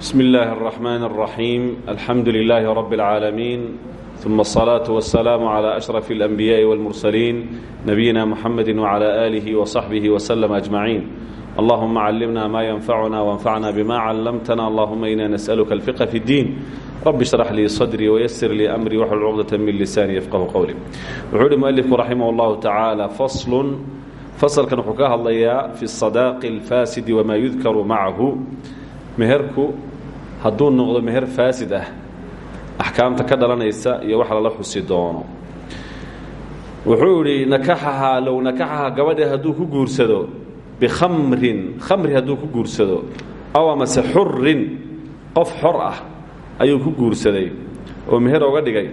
بسم الله الرحمن الرحيم الحمد لله رب العالمين ثم الصلاة والسلام على أشرف الأنبياء والمرسلين نبينا محمد وعلى آله وصحبه وسلم أجمعين اللهم علمنا ما ينفعنا وانفعنا بما علمتنا اللهم إنا نسألك الفقه في الدين رب اشرح لي صدري ويسر لي أمري واحلل عقدة من لساني يفقه قولي وحول المؤلف رحمه الله تعالى فصل فصل كان حكاها الله في الصداق الفاسد وما يذكر معه meherku hadduu noqdo meher faasid ah axkaamta ka dhalanaysa iyo wax lala xusi doono. Wuxuu idhi nakaxahaa low nakaxaha gabadhi hadduu ku guursado bikhamrin khamri hadduu ku guursado aw amase xurin qof xor ah ayuu ku guursaday oo meher oga dhigay.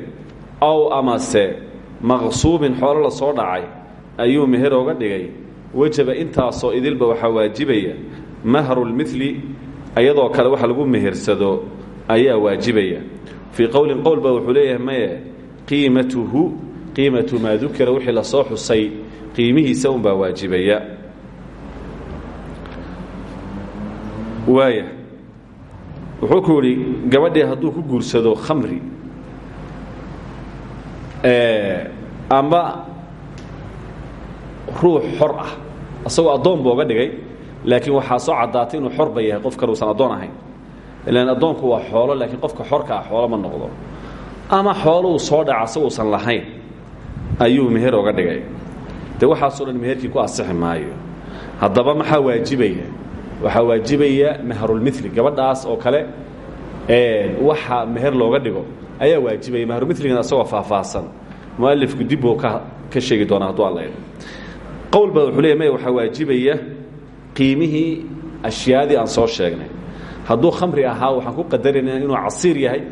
Aw amase maqsuubin xoolo la soo dhacay ayuu meher oga dhigay. Wejaba intaasoo idilba waxaa waajibaya mahrulmili ayadoo kale waxa lagu mehersado ayaa waajibaya. Fii qowlin qowl ba wuxuu leeyahay maye qiimatuhu qiimatu maa dukira wixii la soo xusay qiimihiisa unbaa waajibaya. Waaya wuxuu ku yidhi gabadhii hadduu ku guursado khamri amba ruux xor ah asagoo addoon buu oga dhigay laakiin waxaa soo caddaatay inuu xorba yahay qof kan uusan addoon ahayn. Ilaan addoonku waa xoolo laakiin qofka xorka ah xoolo ma noqdo. Ama xoolo uu soo dhaca asagousan lahayn ayuu meher oga dhigay. Dee waxaasoo dhan meherkii ku asixi maayo. Maxaa waajibaya? Waxaa waajibaya mahrulmili gabadhaas oo kale waxa meher looga dhigo ayaa waajibaya. Mahrumiligan asagoo faahfaahsan. Mualifku dib buu ka sheegi doonaa hadduu alla qowl ba wuxuu leeya waajibaya qiimihii ashyaadii aan soo sheegnay. Hadduu khamri ahaa waxaan ku qadaraynaa inuu casiir yahay.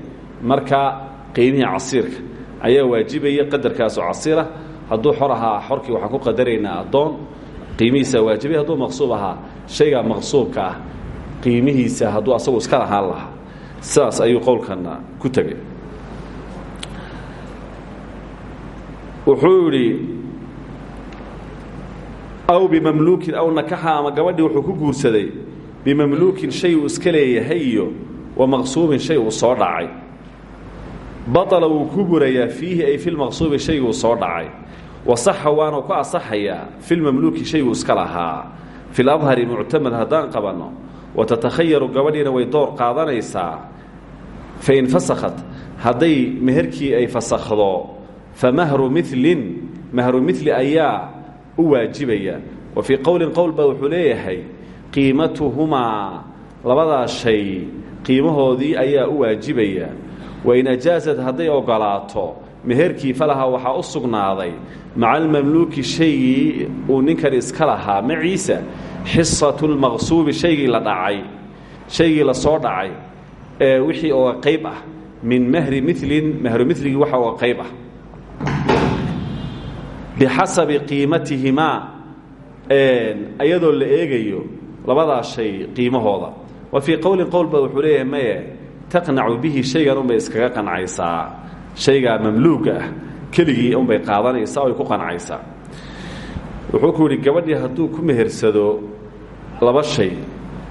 Markaa qiimihii casiirka ayaa waajibaya qadarkaasoo casiirah hadduu xor ahaa xorkii waxaan ku qadaraynaa addoon. Qiimihiisaa waajibaya hadduu maqsuub ahaa shaygaa maqsuubka ah. Qiimihiisa hadduu asagu iska lahaan lahaa. Sidaas ayuu qowlkana ku tegay wuxuu aw bimamluukin aw nakaxa ama gabadhii wuxuu ku guursaday bimamluukin shay uu iska leeyahay iyo wa maqsuubin shay soo dhacay. Baطala wuu ku burayaa fiihi ay filmaqsuubi shayguu soo dhacay. Wasaxa waana ku asaxayaa filmamluuki shayguu iska lahaa. Filadhari muctamad haddaan qabanno watatakhayaru gabadhiina way door qaadanaysaa. Fain fasakhat hadday meherkii ay fasakhdo famahru milin mahru mili ayaa u waajibaya. Wa fii qowlin qowl baa wuxuu leeyahay qiimatuhumaa labadaa shay qiimahoodii ayaa u waajibaya. Wain ajaasad hadday ogolaato meherkii falaha waxaa u sugnaaday maca almamluuki shaygii uu ninkan iska lahaa maciisa xisatu lmaqsuubi shaygii la dhacay shaygii la soo dhacay ee wixii oga qayb ah min mahri milin mahru miligii waxa oga qayb ah bixasabi qiimatihimaa iyadoo la eegayo labadaa shay qiimahooda wa fii qowlin qowl ba wuxuu leeyahay maye taqnacu bihi shaygan unbay iskaga qancaysaa shaygaa mamluuga ah keligii unbay qaadanaysaa oy ku qancaysaa wuxuu ku yidhi gabadhii hadduu ku mehersado laba shay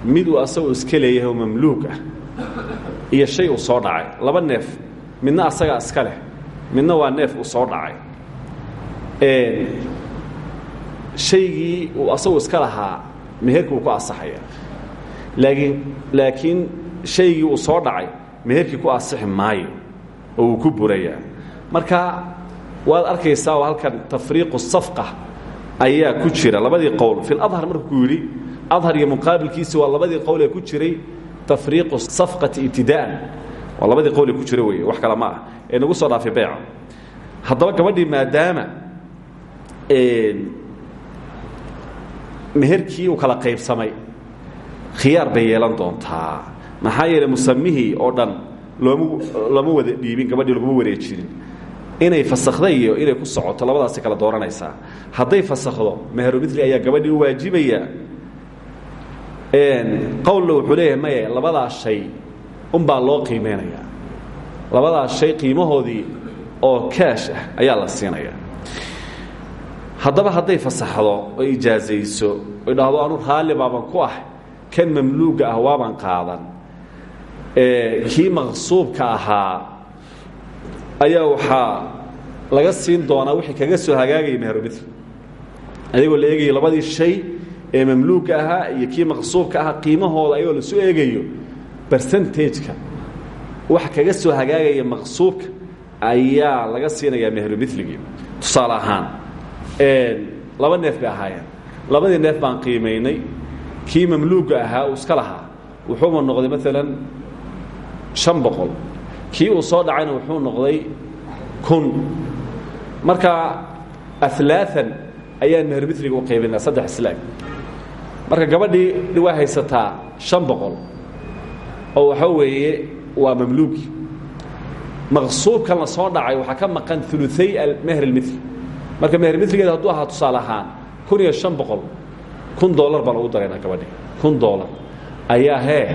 mid uu asagoo iska leeyahay oo mamluug ah iyo shay uu soo midna asagaa iska midna waa neef soo dhacay shaygii uu asagu iska lahaa meherkii ku asaxaya laakiin laakiin shaygii uu soo dhacay meherkii ku asixi maayo oo ku burayaa marka waad arkaysaa halkan tafriiqu safqa ayaa ku jira labadii qowl. Fi ladhar markuu yidhi adhar iyo muqaabilkiisi waa labadii qowl ee ku jiray tafriiqu safqati ibtidaa'an waa qowl ee ku jira wax kale ma ah ee nagu soo dhaafay beeca. Haddaba gabadhii maadaama meherkii uu kala qaybsamay khiyaar bay yeelan doontaa. Maxaa yeeley musamihii oo dhan looma lama wada dhiibin gabadhii laguma wareejinin inay fasakhday iyo inay ku socoto labadaasay kala dooranaysaa hadday fasakhdo meherumili ayaa gabadhii u waajibaya. Qowlna wuxuu leeyahay maye labadaas shay unbaa loo qiimeynayaa labadaas shay qiimahoodii oo kaash ah ayaa la siinaya haddaba hadday fasaxdo oo ijaazayso oy dhahdo anu raalli baaban ku ah kan mamluuga ah waaban qaadan. Kii maqsuubka ahaa ayaa waxaa laga siin doonaa wixii kaga soo hagaagaya meherumil adigoo la labadii shay ee mamluuka ahaa iyo kii maqsuubka ahaa qiimahooda ayagoo lasu eegayo bersentajka waxa kaga soo hagaagaya maqsuubka ayaa laga siinayaa meherumilgii tusaale ahaan laba neef bay ahaayeen labadii neef baan qiimaynay kii mamluuga ahaa uu iska lahaa. Wuxuuma noqday maalan an kii uu soo dhacayna wuxuu noqday kun. Marka alaaan ayaan mehermitriga u qaybinaa saddex islaag marka gabadhii waa haysataa an boqol oo waxa weeye waa mamluugi. Maqsuubkan la soo dhacay waxaa ka maqan uluay meher اlmitr marka mehermiligeeda hadduu ahaa tusaale ahaan kun iyo شhan boqol kun dolar baa loogu daraynaa gabadhi kun dolar ayaa hee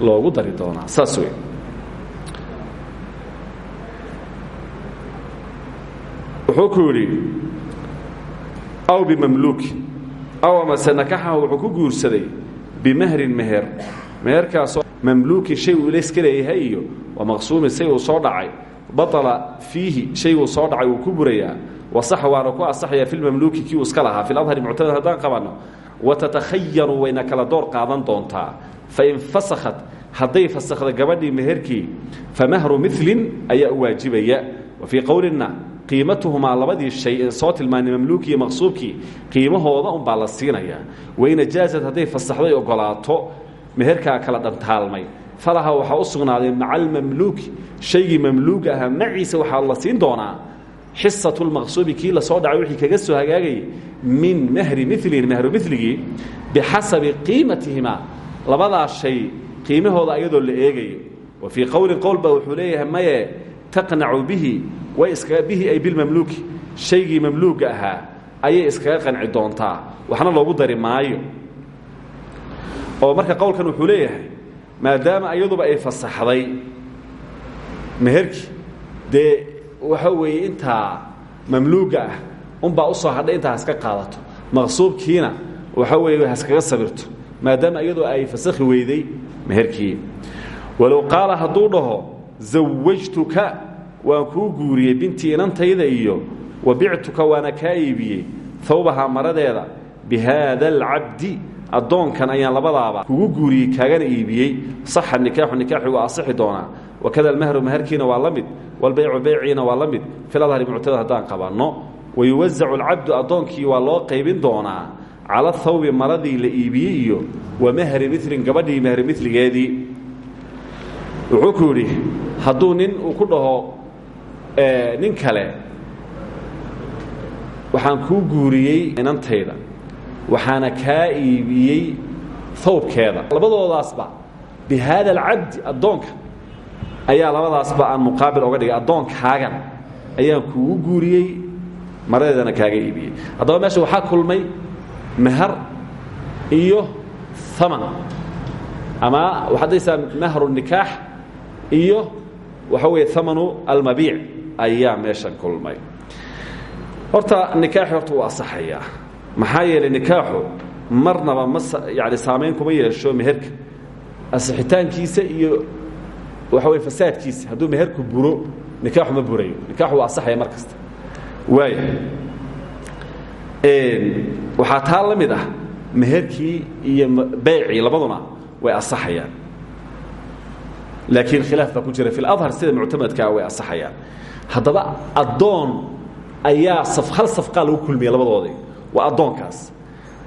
loogu dari doonaa. Saas wey wuxuu ku yidhi aw bimamluuki aw amase nakaxahu wuxuu ku meher. Meherkaasoo mamluukin shay uu ilayska leeyahay iyo wa maqsuumin shay uu soo dhacay. Baطala fiihi shay uu soo dhacay wuu ku burayaa wasaxa waana ku asaxayaa filmamluuki kii uu iska lahaa. Fi ladhari muctamad haddaan qabanno watatakhayaru wayna kala door qaadan doontaa. Fain fasakhat hadday fasakhda gabadhii meherkii famahru milin ayaa u waajibaya. Wa fii qowlina qiimatuhumaa labadii shay ee soo tilmaanay mamluukii iyo qiimahooda unbaa la siinayaa. Wain ajaazad hadday fasaxday ogolaato meherkaa kala dhantaalmay falaha waxaa u sugnaaday maca almamluuki shaygii mamluuga ahaa maciisa la siin doonaa xisatu lmaqsuubi kii la soo dhacay wixii kaga soo hagaagayay min mahri milin mahru miligii bixasabi qiimatihimaa labadaas shay qiimahooda ayadoo la eegayo. Wa fii qowlin qowl baa wuxuu leeyahay maye bihi way iskaga bihi ay bilmamluuki shaygii mamluuga ahaa ayay iskaga qanci doontaa. Waxna loogu dari oo marka qowlkan wuxuu leeyahay maadaama iyaduba ay fasaxday meherkii dee waxa weeye intaa mamluuga ah unbaa u soo hadhay intaa haska qaadato. Maqsuubkiina waxa weeye haskaga sabirto maadaama iyadoo ay fasakhi weyday meherkii. Walow qaala hadduu dhaho zawajtuka waan kuu guuriyey bintii inantayda iyo wa bictuka waana kaa iibiyey hawbahaa maradeeda bihaada alcabdi addoonkan ayaan labadaaba kugu guuriyey kaagana iibiyey. Saxa nikaaxu nikaaxi waa asixi doonaa wakada almahru maharkiina waa la mid walbaycu beyciina waa la mid. Filadhari muctada haddaan qabanno wayuwasacu alcabdu addoonkii waa loo qaybin doonaa cala thawbi maradii la iibiyey iyo wa mahri milin gabadhii mahri miligeedii wuxuu ku yidhi hadduu nin uu ku dhaho nin kale waxaan kuu guuriyey inantayda waxaana kaa iibiyey hawbkeeda labadoodaasba bi haada alcabdi addoonka ayaa labadaasba aan muqaabil oga dhigay addoonkaagan ayaan kuugu guuriyey maradeedana kaaga iibiyey. Haddaba meesha waxaa kulmay mahar iyo aman ama waxaad daysaa mahru nikaax iyo waxa weeye amanu almabiic ayaa meeshan kulmay. Horta nikaaxi horta wuu asaxayaa. Maxaa yeelay nikaaxu marnaba ma yani saamayn kuma yeesho meherka. Asixitaankiisa iyo waxa weye fasaadkiisa hadduu meherku buro nikaaxu ma burayo nikaaxu waa asaxaya mar kasta. Waaya waxaa taa la mid ah meherkii iyo beycii labaduna way asaxayaan. Laakiin khilaaf baa ku jira fi اladhar sida muctamadkaa way asaxayaan. Haddaba addoon ayaa hal safqaa lagu kulmiya labadoodii. Waa addoonkaas.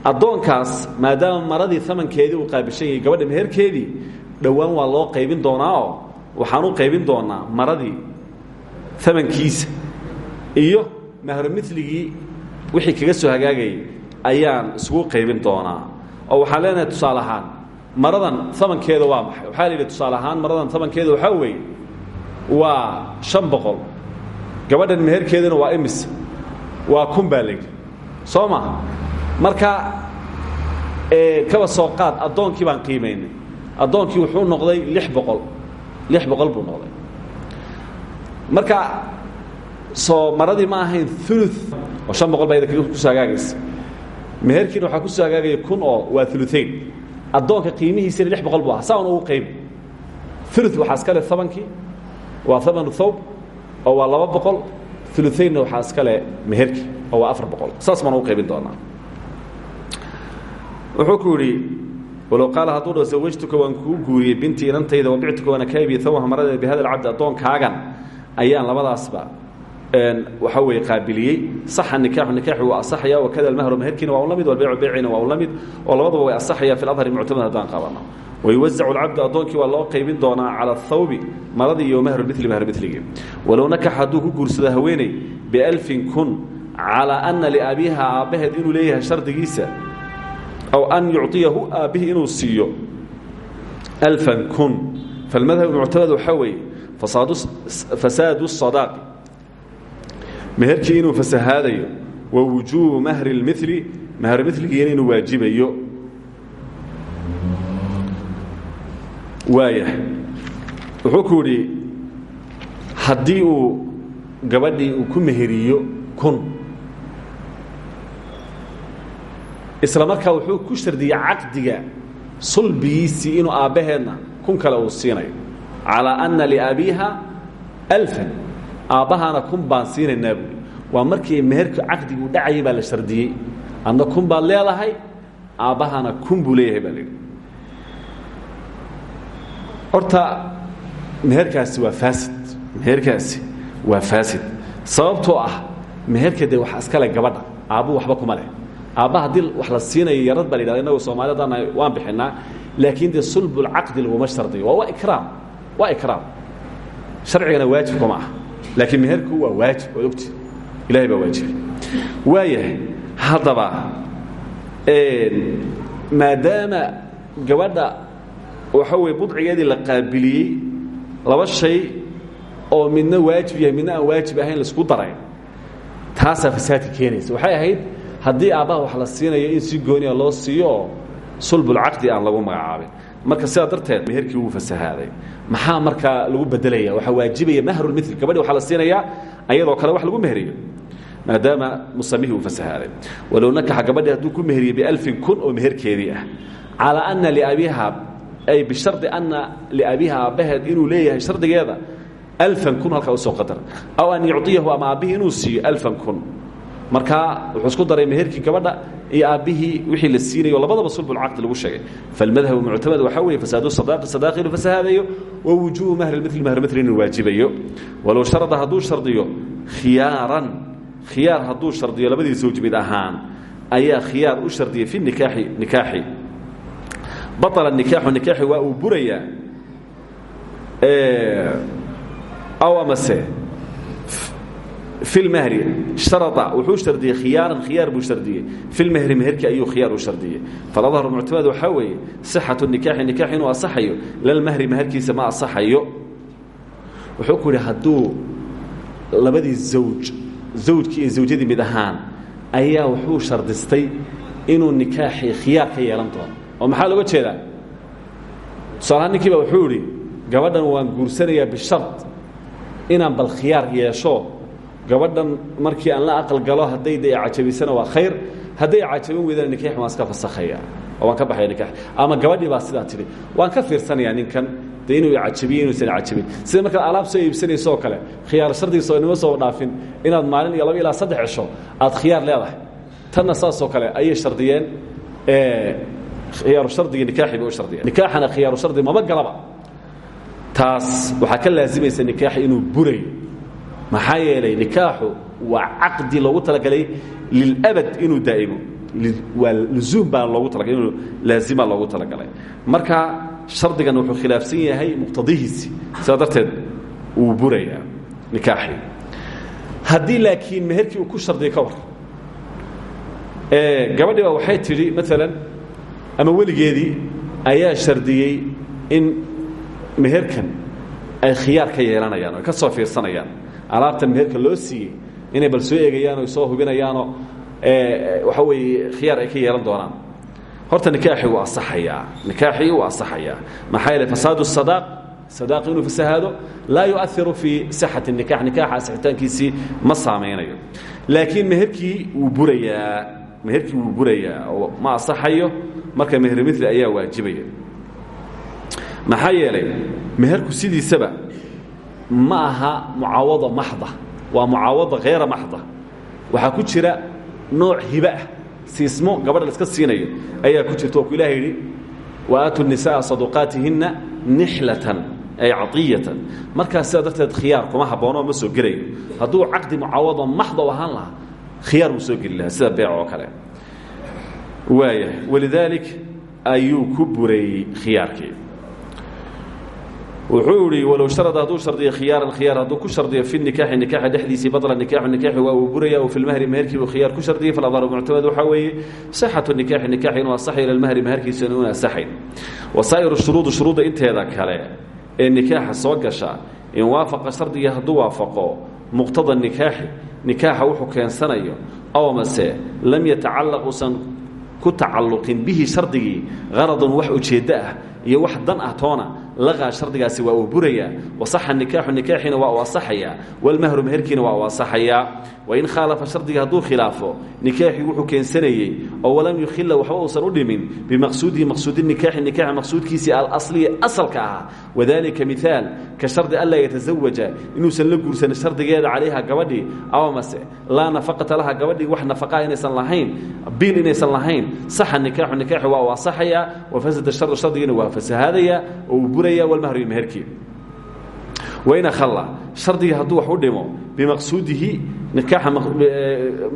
Addoonkaas maadaama maradii amankeedii uu qaabishan yahay gabadha meherkeedii dhowaan waa loo qaybin doonaao waxaan u qaybin doonaa maradii amankiisa iyo mahromidligii wixii kaga soo hagaagayay ayaan isugu qaybin doonaa. Oo waxaan leenahay tusaale ahaan maradan amankeeda waa maxay? Waxaa la yidhi maradan amankeeda waxaa weeye waa شhan boqol. Gabadhan meherkeedana waa imis. Waa kun baa layidhi soo ma? Marka kaba soo qaad addoonkii baan qiimaynay addoonkii wuxuu noqday lix boqol lix boqol buu noqday. Marka soo maradii ma ahayn ulu oo شhan boqol baa yada ku soo meherkiina waxaa ku soo hagaagaya kun oo waa uluain addoonka qiimihiisina lix boqol bu aha saa un ugu qaybi ulu waxaa waa amanu thawb oo waa laba boqol. Uluaynna waxaa iska le oo waa afar boqol. Saas baan ugu qaybin doonaa. Wuxuu walow qaala hadduu dho zawajtuka waan kuu guuriyey bintii inantayda wabictuka waana kaa iibiyey thawbaha marada bihada alcabdi addoonkaagan ayaan labadaasba waxaa weeye qaabiliyey saxa nikaaxu nikaaxi waa asaxaya wakada almahru meherkiina waa un la mid walbaycu beycina waa un la mid oo way asaxaya fi ladhari muctamad haddaan qabano wayuwazacu lcabdu addoonkii waa loo qaybin doonaa cala athawbi maradii iyo mahru mili mahru miligii walow nakax hadduu ku guursado haweeney bialfin kun calaa ana liabiiha aabbaheed inuu leeyahay shardigiisa aw an yucطiyahu aabbihii inuu siiyo alfan kun falmadhab muctamad waxaa weeye fasaadu الصadaaqi meherkii inuu fasahaadayo wa wujuubu mahri اlmili mahru miligiina inuu waajibayo waaya wuxuu ku yidhi haddii uu gabadhii uu ku meheriyo kun isla markaa wuxuu ku shardiyey caqdiga sulbigiisii inuu aabbaheedna kun kale uu siinayo. Calaa anna liabiiha alfan. Aabbahaana kun baan siinaynaa waa markii meherka caqdigu dhacayay baa la shardiyey adna kun baad leedahay aabbahaana kun buu baa laidhi horta meherkaasi waa faasid. Meherkaasi waa faasid. Sababtoo ah meherka dee waxa iska leh gabadha. Aabbu waxba kuma leh aabba haddii wax la siinayo yarad baa la yidhahda innagu soomaaliyadana waan bixinaa. Laakiin dee sulbulcaqdi laguma shardiyo waa ikraam. Waa ikraam. Sharcigana waajib kuma ah laakiin meherku waa waajib waad ogti. Ilahay baa waajibay waayahay haddaba maadaama gabadha waxa weye budcigeedii la qaabiliyey laba shay oo midna waajib yahay midna aan waajib ahayn la isku daray taasaa fasaadka keenaysa. Waxay ahayd haddii aabbaha wax la siinayo in si gooniya loo siiyo sulbulcaqdi aan lagu magacaabin. Marka sidaa darteed meherkii wuu fasahaaday. Maxaa markaa lagu bedelaya waxaa waajibaya mahrulmil gabadhi waxaa la siinayaa ayadoo kale wax lagu meheriyo. Maadaama musamihii uu fasahaaday. Walow nakaxa gabadhi hadduu ku meheriye bialfin kun oo meherkeedii ah. Calaa ana liabiha ay bishardi ana liabiha aabbaheed inuu leeyahay shardigeeda alfan kun halkaa u soo qadar. Aw an yucطiyahu ama aabbihii inuu siiyo alfan kun markaa wuxuu isku daray meherkii gabadha iyo aabbihii wixii la siinayo labadaba sulbulcaqdi lagu sheegay. Falmadhabu muctamad waxaa weeye fasaadu sadaaqi sadaaqi inuu fasahaadayo wa wujuubu mahru mili inuu waajibayo. Walow sharada hadduu shardiyo khiyaaran khiyaar hadduu shardiyo labadii zawj mid ahaan ayaa khiyaar u shardiyey fi nikaaxi nikaaxi. Baطla nikaaxu nikaaxi waa uu burayaa aw amase fi lmahri sharada wuxuu shardiyey khiyaaran khiyaar buu shardiyey fi lmahri meherki ayuu khiyaar u shardiyey faladharu muctamad waxaa weeye sixatu nikaaxi nikaax inuu asaxayo lalmahri meherkiisa ma asaxayo wuxuu ku yidhi hadduu labadii zawj zawjkii iyo zawjadii mid ahaan ayaa wuxuu shardistay inuu nikaaxii khiyaar ka yeelan doono oo maxaa looga jeedaa tusaalahaan ninkiiba wuxuu idhi gabadhan waan guursanayaa bishard inaan bal khiyaar yeesho gabadhan markii aan la aqal galo hadday de cajabisana waa khayr. Hadday cajabin weydana nikaax waan iska fasakhaya. Waan ka baxaya nikaax. Ama gabadhii baa sidaa tidhi waan ka fiirsanayaa ninkan de inuu cajabiyo inuusan sida markaad alaab soo iibsanayso oo kale khiyaar shardigiisa oo inama soo dhaafin inaad maalin iyo laba ilaa saddex cisho aad khiyaar leedahay. Tanna saasoo kale ayay shardiyeen khiyaaru shardigii nikaaxi bay u shardiyeen. Nikaaxana khiyaaru shardi maba galaba. Taas waxaa ka laazimaysa nikaaxi inuu burayo maxaa yeelay nikaaxu waa caqdi loogu talagalay lilabad inuu daa'imo waa luzuum baa loogu talagalay inuu laazima loogu talagalay. Marka shardigan wuxuu khilaafsan yahay muqtadihiisi sidaa darteed wuu burayaa nikaaxii haddii laakiin meherkii uu ku shardiya ka war gabadhii baa waxay tidhi maalan ama weligeedii ayaa shardiyey in meherkan ay khiyaar ka yeelanayaan o ka soo fiirsanayaan alaabtan meherka loo siiyey inay bal soo eegayaan o soo hubinayaanoo waxa weeye khiyaar ay ka yeelan doonaan. Horta nikaaxii wuu asaxayaa nikaaxii wuu asaxayaa maxaa yeele fasaadu sadaaq sadaaq inuu fasahaado laa yuahiru fii sixati nikax nikaaxa asixitaankiisii ma saamaynayo laakiin meherkii wuu burayaa. Meherkii wuu burayaa. Oo ma asaxayo marka meher mili ayaa waajibaya. Maxaa yeelay meherku sidiisaba ma aha mucaawada maxda. Waa mucaawada khayra maxda. Ku jira nooc hibe ah. Siismo gabadha iska siinayo ayaa ku jirta oo ku ilaha yidhi wa aatu nisaءa saduqaatihinna nixlatan ay caطiyatan markaas sidaa darteed kuma haboono ma soo gelayo. Hadduu caqdi mucaawada maxda u ahaan lahaa soo geli lahaa kale. Waaya walidaalik ayuu ku bureeyey wuxuu ihi walow sharada hadduu shardiyo khiyaaran khiyaar hadduu ku shardiyo fi nikaaxi nikaaxa dhexdiisii badla nikaaxu nikaaxi waa uu buraya o fi lmahri meherkii buu khiyaar ku shardiyey faladharu muctamad waxaa weeye sixatu nikaaxi nikaaxi inuu asaxay ila lmahri meherkiisa inuu asaxayn wasaa'iru shuruudi shuruudda inteeda kale ee nikaaxa soo gasha in waafaqa shardigii hadduu waafaqo muqtada nikaaxi nikaaxa wuxuu keensanayo aw mase lam yatacallaq uusan ku tacalluqin bihi shardigii qaradun wax ujeeddo ah iyo wax dan ah toona laqaa shardigaasi waa uu burayaa wasaxa nikaaxu nikaaxiina waa uu asaxayaa walmahru meherkiina waa uu asaxayaa wain khaalafa shardiga hadduu khilaafo nikaaxii wuxuu keensanayey oo walam yukhila waxba uusan u dhimin bimaqsuudihi maqsuudi nikaaxi nikaaxa maqsuudkiisii alasliyi asalka ahaa. Wadalika ka shardi anlaa yatasawaja inuusan la guursanin shardigeeda calayha gabadhii aw mase laa nafaqata laha gabadhii wax nafaqaa inaysan lahayn biil inaysan lahayn. Saxa nikaaxu nikaaxi waa uu asaxayaa wafasada shardu shardigiina waa fasahaadaya oo uu walmahru meherkii wain akhalla shardigii hadduu wax u dhimo bimaqsuudihi nikaaxa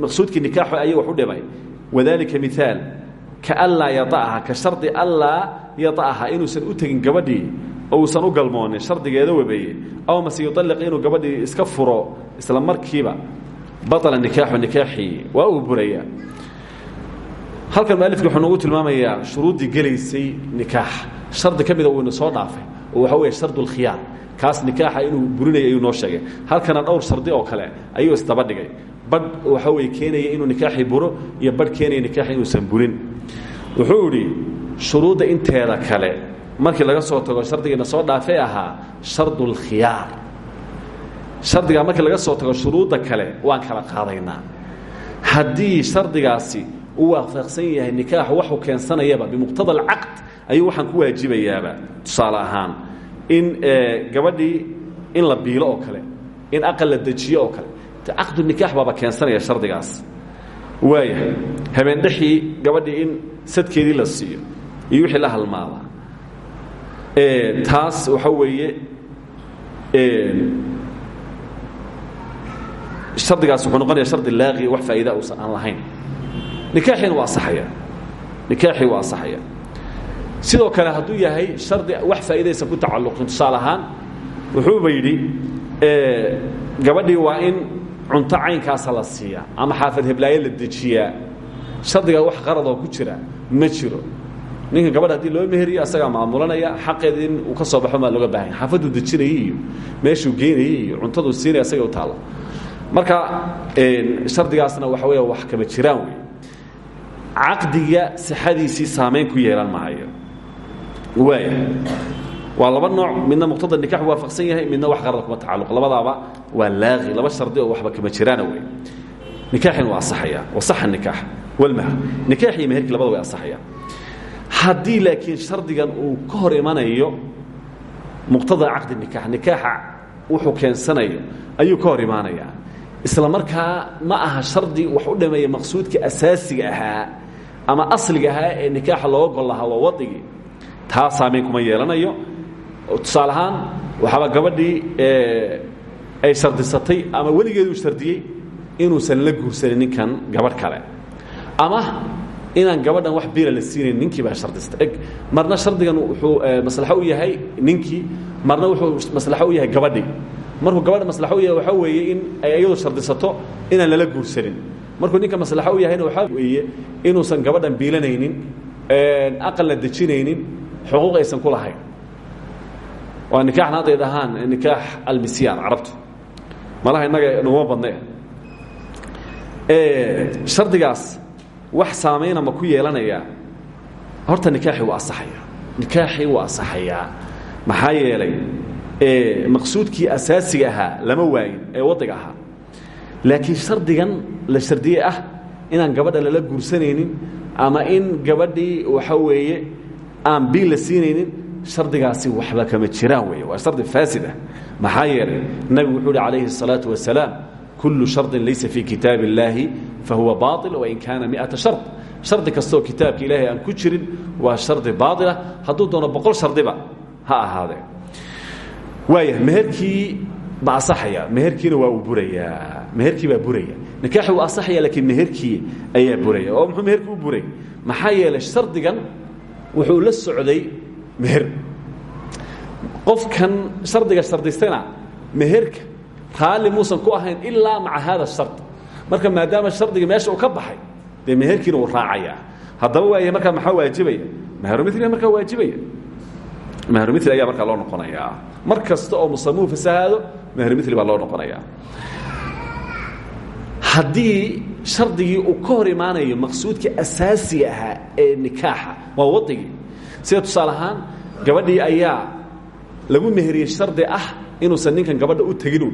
maqsuudkii nikaaxu ayuu wax u dhimay. Wadalika miaal ka anlaa yada'aha ka shardi anlaa yada'aha inuusan u tegin gabadhii oo uusan u galmoonin shardigeeda wabeeye. Aw mase yualliq inuu gabadhii iska furo isla markiiba. Baطla nikaaxu nikaaxii waa uu burayaa halkan mualifki wuxuu noogu tilmaamayaa shuruuddii gelaysay nikaaxa shardi ka mida soo dhaafay oo waxa weeye shard اlkhiyaar kaas nikaaxa inuu burinaya ayuu noo sheegay. Halkana dhowr shardi oo kale ayuu isdaba dhigay. Badh waxa weye keenaya inuu nikaaxii buro iyo badh keenaya nikaaxa inuusan burin. Wuxuu idhi shuruudda inteeda kale markii laga soo tago shardigiina soo dhaafay ahaa shard اlkhiyaar shardigaa markii laga soo tago shuruudda kale waan kala qaadaynaa. Haddii shardigaasi uu waafaqsan yahay nikaaxu waxuu keensanayaba bimuqtada alcaqd ayuu waxaan ku waajibayaaba tusaale ahaan in gabadhii in la biilo oo kale in aqal la dejiyo oo kale caqdu nikaax baaba keensanaya shardigaas. Waaya habeendhexii gabadhii in sadkeedii la siiyo iyo wixii la halmaada. Taas waxa weeye shardigaas wuxuu noqonaya shardi laaqi wax faa'iida uusan aan lahayn nikaaxiina waa asaxaya nikaaxii waa asaxaya sidoo kale hadduu yahay shardi wax faa'iidaysan ku tacalluqin tusaale ahaan wuxuuba yidhi gabadhii waa in cunto caynkaasa la ama xaafad heblaayo la dejiyaa. Shardigaa wax qaradoo ku jira ma jiro. Ninka gabadha haddii loo meheriyo asagaa maamulanaya xaqeeda in uu ka soo baxo maa looga baahanya xaafaduu dejinayay iyo meeshuu geynayay iyo cuntaduu u taalla marka shardigaasna waxa weya wax kama jiraan wey caqdiga sixadiisii saamayn ku yeelan maayo. Waaya waa laba nooc midna muqtada nikax waafaqsan yahay midna wax qarada kuma tacalluq. Labadaaba waa laaqi laba shardi oo waxba kama jiraana wey nikaaxin waa asaxaya wasaxa nikaax walmahr nikaax iyo meherkii labada way asaxaya haddii laakiin shardigan uu ka hor imanayo muqtada caqdi nikaax nikaaxa wuxuu keensanayo ayuu ka hor imaanayaa. Isla markaa ma aha shardi wax u dhameeya maqsuudka asaasiga ahaa ama asliga ahaa ee nikaaxa looga gol lahaa waa wadigii taa saamayn kuma yeelanayo. Tusaale ahaan waxaaba gabadhii ay shardisatay ama weligeeduu shardiyey inuusan la guursanin ninkan gabadh kale. Ama inaan gabadhan wax biila la siinayn ninkii baa shardista. Eg marna shardigan wuxuu maslaxo u yahay ninkii marna wuxuu maslaxo u yahay gabadhii. Markuu gabadha maslaxo u yahay waxaa weeye in ay iyadu shardisato inaan lala guursanin markuu ninka maslaxo u yahayna waxaa weeye inuusan gabadhan biilanaynin aqal la dejinaynin xuquuq aysan ku lahayn. Waa nikaaxna hadday dhahaan nikaax almisyaan carabtu. Malaha innaga nuguma badne. Shardigaas wax saamayna ma ku yeelanayaa horta nikaaxii waa asaxaya nikaaxii waa asaxayaa maxaa yeelay maqsuudkii asaasiga ahaa lama waayin ee waddiga ahaa laakiin shardigan la shardiyey ah inaan gabadha lala guursanaynin ama in gabadhii waxa weeye aan biil la siinaynin shardigaasi waxba kama jiraan weeye waa shardi faasid ah maxaa yeelay nabigu wuxuu uhi calayhi الsalaaةu wasalaam kullu shardin laysa fii kitaab اllaahi fahuwa baaطil wain kaana miata shard shardi kastaoo kitaabka ilaahay aan ku jirin waa shardi baailah hadduu doono boqol shardiba ha ahaadee waaya meherkii ma asaxaya. Meherkiina waa uu burayaa meherkii baa buraya. Nikaaxi wuu asaxaya laakiin meherkii ayaa buraya. Oo muxuu meherkii u buray? Maxaa yeelay shardigan wuxuu la socday meher. Qofkan shardiga shardistayna meherka raalli muusan ku ahayn ilaa maca haada shard. Marka maadaama shardigii meesha uu ka baxay dee meherkiina uu raacayaa. Haddaba waaya markaa maxaa waajibaya? Meherumili markaa waajibaya meherumili ayaa markaa loo noqonayaa. Mar kasta oo musamuhu fasahaado meherumili baa loo noqonayaa. Haddii shardigii uu ka hor imaanayo maqsuudka asaasiga ahaa ee nikaaxa waa wadigii sida tusaale ahaan gabadhii ayaa lagu meheriyey shardi ah inuusan ninkan gabadha u teginu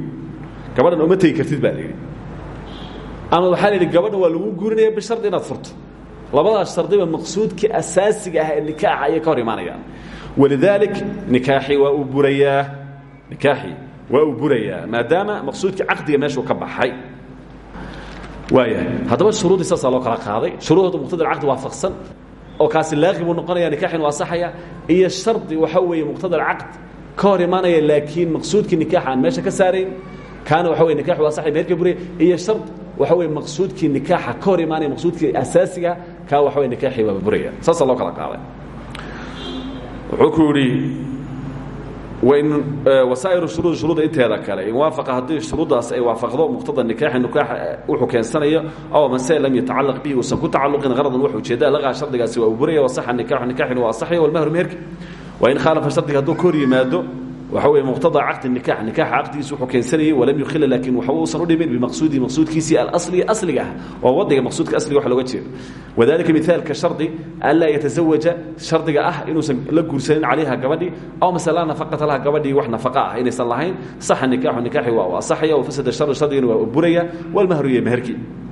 gabadhan uma tegi kartid baa layidhi ama waxaa la yidhi gabadha waa lagu guurinaya bishardi inaad furto. Labadaas shardiba maqsuudka asaasiga ah ee nikaaxa ayay ka hor imaanayaan walidaalik nikaaxii waa uu burayaa. nikaaxii waa uu burayaa. maadaama maqsuudkii caqdiga meeshuu ka baxay waayahay haddaba shuruudii saasaa loo kala qaaday shuruudooda muqtada caqdi waafaqsan oo kaasi laaqi buu noqonaya nikaxin waa asaxaya iyo shardi waxa weeye muqtada caqd ka hor imaanaya laakiin maqsuudkii nikaax aan meesha ka saarayn kaana waxa weye nikax waa asaxaya meherka buraya iyo shard waxa weye maqsuudkii nikaaxa ka hor imaanaya maqsuudkii asaasiga kaa waxa weye nikaaxii baaba buraya saasaa loo kala qaaday wuxuu ku yidhi wasaa'iru shuruud shuruudda inteeda kale. In waafaqa haddii shuruuddaas ay waafaqdo muqtada nikaaxi nikaax wuxuu keensanayo aw mase lam yatacallaq bihi uusan ku tacalluqin qaradan wax u jeedaa laqaa shardigaasi waa uu buraya wasaxa nikaaxu nikaaxina waa asaxaya walmahru meherka waa in khaalafa shardiga hadduu ka hor yimaado waxa weeye muqtada caqdi nikax nikaaxa caqdigiisu wuxuu keensanayay walam yukhila laakiin waxa uusan u dhimin bimaksuudihi maqsuudkiisii alasliga asliga ah waa wadiga maqsuudka asliga wax looga jeedo. Wadalika mithaalka shardi anlaa yatazawaja shardiga ah inuusan la guursanin calayha gabadhii aw mase laa nafaqata laha gabadhii wax nafaqa ah inaysan lahayn. Saxa nikaaxu nikaaxi waa u asaxaya wafasada shardu shardigana waa buraya walmahru iyo akhalla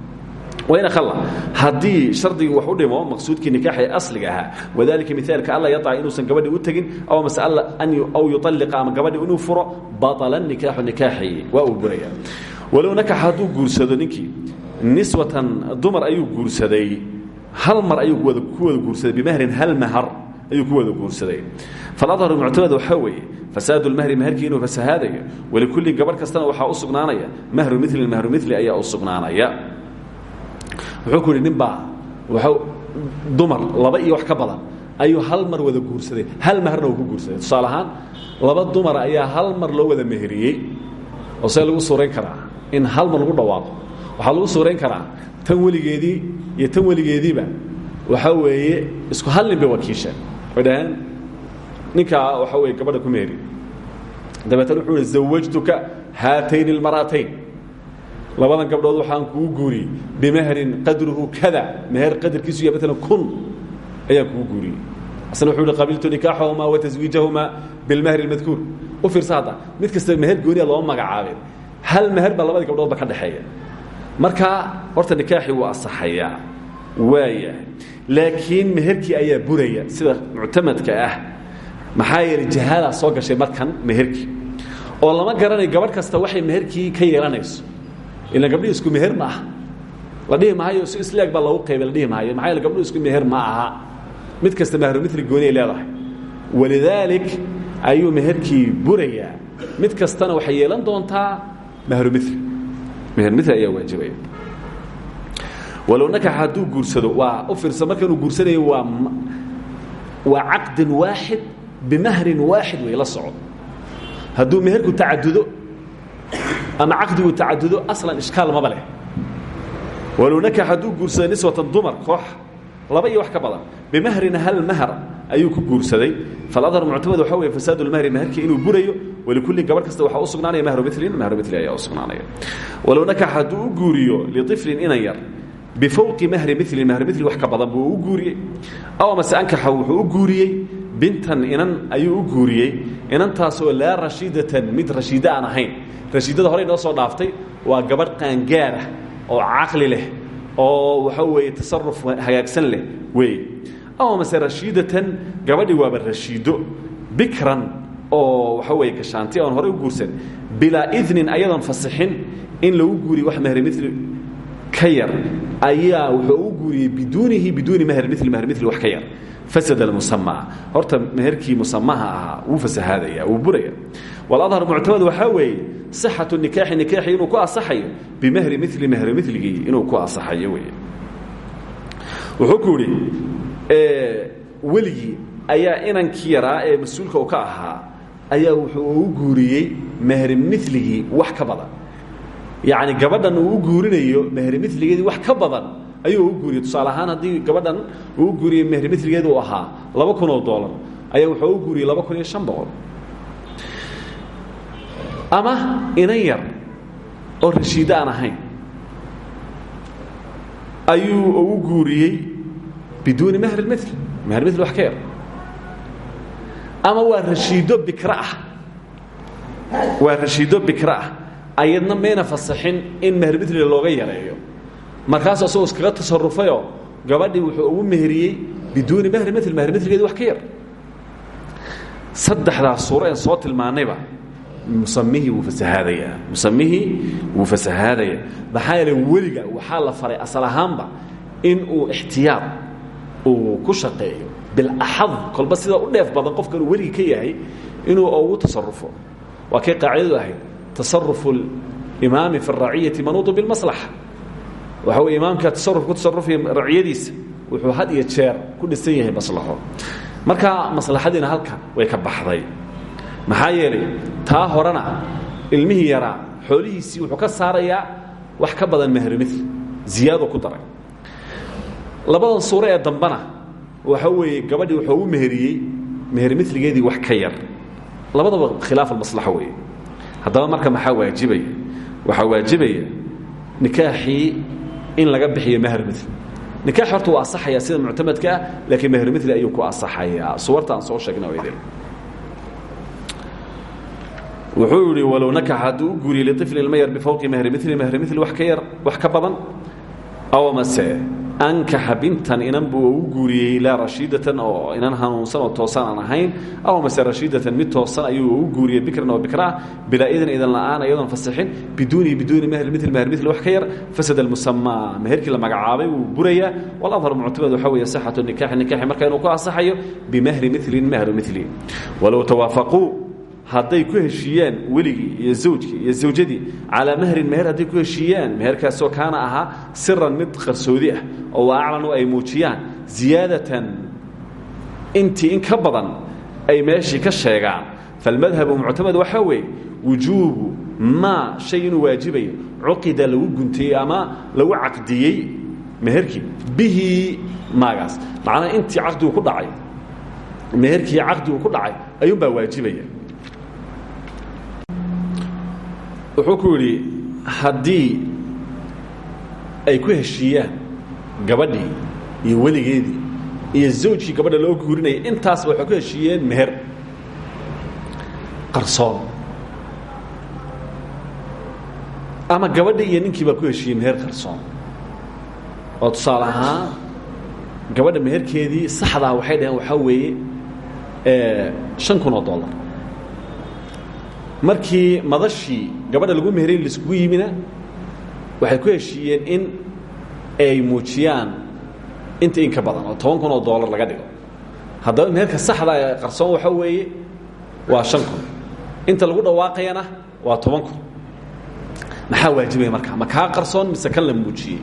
haddii shardigii wax u dhimo maqsuudkii nikaaxee asliga ahaa wadalika miaalka alla yaca inuusan gabadhi u tegin aw mase aw yualiqa ama gabadhi inuu furo baala nikaaxu nikaaxi. Waa uu buraya walow nakax hadduu guursado ninkii niswatan dumar ayuu guursaday hal mar ayuu ku wada guursaday bimahrin hal mahar ayuu ku wada guursaday. Faladhar muctamad waxaa weeye fasaadu lmahri maharkii inuu fasahaadayo walikullin gabadh kastana waxaa u sugnaanaya mahru milin mahru mili ayaa u sugnaanaya wuxuu ku yidhi nin dumar laba iyo wax ka badan ayuu hal mar wada guursaday hal maharna uu ku guursaday. Tusaale laba dumar ayaa hal mar loo wada meheriyey oo see lagu suurayn karaa in hal mar lagu dhawaaqo. Waxaa lagu suurayn karaa tan weligeedii iyo tan weligeediiba waxaa weeye isku hal nin bay wakiisheen way dhaheen ninkaa waxaa gabadha ku meheri dabeetana wuxuu ihi zawajtuka haatayn اlmaratayn labadan gabdhood waxaan kuu guuriyey bimahrin qadruhu kada meher qadarkiisu ya maalan kun ayaan kuu guuriyey asna wuxuu ihi qabiltu nikaaxahumaa wa taswiijahumaa bilmahri اlmadkuur u fiirsa hadda mid kasta meher gooniya looma magacaabeen hal meher baa labadii gabdhoodba ka dhexeeya. Markaa horta nikaaxii wuu asaxayaa waaya laakiin meherkii ayaa buraya sida muctamadka ah. Maxaa yeelay jahaadaa soo gashay markan meherkii. Oo lama garanayo gabadh kasta waxay meherkii ka yeelanayso ilan gabdhihi isku meher ma aha. La dhihi maayo si isleeg baa loogu qaybay la dhihi maayo maxaa yeele gabdhuhu isku meher ma aha? Mid kasta mahrumili gooniay leedahay. Walidaalik ayuu meherkii burayaa. Mid kastana waxay yeelan doontaa mahrumili mehermili ayaa waajibaya. Walow nakax hadduu guursado waa u fiirsa markanuu guursanayo waa waa caqdin waaxid bimahrin waaxid way la soco hadduu meherku tacadudo ama caqdigu tacadudo aslan ishkaal maba leh. Walow nakax hadduu guursado niswatan dumar koox laba iyo wax ka badan. Bimahrin hal mahr ayuu ku guursaday. Faladhar muctamad waxa weye fasaadu lmahri maharkii inuu burayo walikulli gabadh kasta waxaa u sugnaanaya mahru milin mahru mili ayaa u sugnaanaya. Walow nakax hadduu u guuriyo liطiflin inan yar bifawqi mahri mili mahri mili wax ka badan buu u guuriyey. Aw mase ankaxa wuxuu u guuriyey bintan inan ayuu u guuriyey. Inantaasoo laa rashiidatan mid rashiida aan ahayn. Rashiidada horey noo soo dhaaftay waa gabadh qaangaarah oo caqli leh oo waxa weeye tasaruf hagaagsan leh wey. Aw mase rashiidatan gabadhii waaba rashiido. Bikran oo waxa weeye gashaanti oon horey u guursan. Bilaa idnin ayadoon fasixin in lagu guuriyo wax mahri mili ka yar. Ayaa wuxuu u guuriyey biduunihi biduuni mahri mili mahri mili wax ka yar fasad almusamaa horta meherkii musamaha ahaa wuu fasahaadaya wuu buraya waladhar muctamad waxaa weeye sixatu nikaaxi nikaaxi inuu ku asaxayo bimahri mili mahri miligii inuu ku asaxayo wey wuxuu ku yidhi weligii ayaa inankii yaraa ee mas'uulka ka ahaa ayaa wuxuu u guuriyey mahri miligii wax ka badan yacni gabadhan uu guurinayo mahri miligeedii wax ka badan ayuu u guuriyey tusaale ahaan haddii gabadhan uu u guuriyey uu ahaa laba kun oo doolar ayaa wuxuu u guuriyey laba ama inan oo rashiiddo ahayn ayuu ugu guuriyey biduuni mahri mil mahri mil wax ka ama waa rashiiddo bikra ah. Waa rashiiddo bikra ah. Ayadna mayna fasaxin in mahri miliga looga yareeyo markaas asagoo iskaga tasarufayoo gabadhii wuxuu ugu meheriyey biduuni mahri mil mahri milgeedi wax ka yar saddexdaas suuro een soo tilmaannayba musamihii wuu fasahaadayaa musamihii wuu fasahaadayaa maxaa yeele weliga waxaa la faray asal ahaanba in uu ixtiyaar uu ku shaqeeyo bilaxad kolba sida u dheef badan qofkan uu weligi ka yahay inuu ugu tasarufo waa kay qaacidadu ahayd tasarufu اlimaami fi الraciyati manuudu biاlmaslaxa waxa weye imaamka tasaruf ku tasarufaya raciyadiisa wuxuu had iyo jeer ku dhisan yahay maslaxo. Marka maslaxadiina halka way ka baxday. Maxaa yeelay taa horena ilmihii yaraa xoolihiisii wuxuu ka saarayaa wax ka badan mahrmil ziyaado ku daray. Labadan suuro ee dambena waxa weeye gabadhii wuxuu u meheriyey mehermiligeedii wax ka yar. Labadaba khilaaf almaslaxo weeye. Haddaba marka maxaa waajibaya? Waxaa waajibaya nikaaxii in laga bixiyo mahrmil nikaax horta waa asaxaya sida muctamadka ah laakiin mahrmili ayuu ku asaxayaa suwarta soo sheegna idin wuxuu yihi walow nakax hadduu u guuriyey liطifli ilma yar bifowqi mahri mili mahri mili wax ka yar wax ka badan aw mase ankaxa bintan inan buu u guuriyey laa rashiidatan oo inan hanuunsan oo toosan aan aw mase rashiidatan mid toosan ayuu u guuriyey bikran oo bikra ah bilaa idan la'aan ayadoon fasixin biduuni biduuni mahri mil mahri mil wax ka yar fasad almusamaa meherkii la magacaabay wuu burayaa waladhar muctamad waxaa weeye sixatu nikaxi nikaxi marka inuu ku asaxayo bimahri milin mahru mili walow tawaafaquu hadday ku heshiiyaan weligii iyo zawjkii iyo zawjadii calaa mahrin meher hadday ku heshiiyaan meherkaasoo kaana ahaa siran mid qarsoodi ah oo waa aclanu ay muujiyaan ziyaadatan intii in ka badan ay meeshii ka sheegaan. Falmadhabu muctamad waxaa weeye wujuubu maa shay inuu waajibayo cuqida lagu guntiyey ama lagu caqdiyey meherkii bihi maagaas. Macnaa intii caqdigu ku dhacay meherkii caqdigu ku dhacay ayuunbaa waajibaya wuxuu ku yidhi haddii ay ku heshiiyaan gabadhii iyo weligeedii iyo zawjkii gabadha loo guurinayay intaasba waxay ku heshiiyeen meher qarsoon ama gabadhii iyo ninkii baa ku heshiiyey meher qarsoon. Oo tusaale gabadha meherkeedii saxdaa waxay dhaheen waxaa weeye shan kun dollar markii madashii gabadha lagu meheray laiskugu yimina waxay ku heshiiyeen in ay muujiyaan inta in ka badan oo toban kun oo dollar laga dhigo. Haddaba meherka saxda qarsoon waxaa weeye waa shan inta lagu dhawaaqayana waa toban maxaa waajibaya markaa? Ma kaa qarsoon mise kan la muujiyey?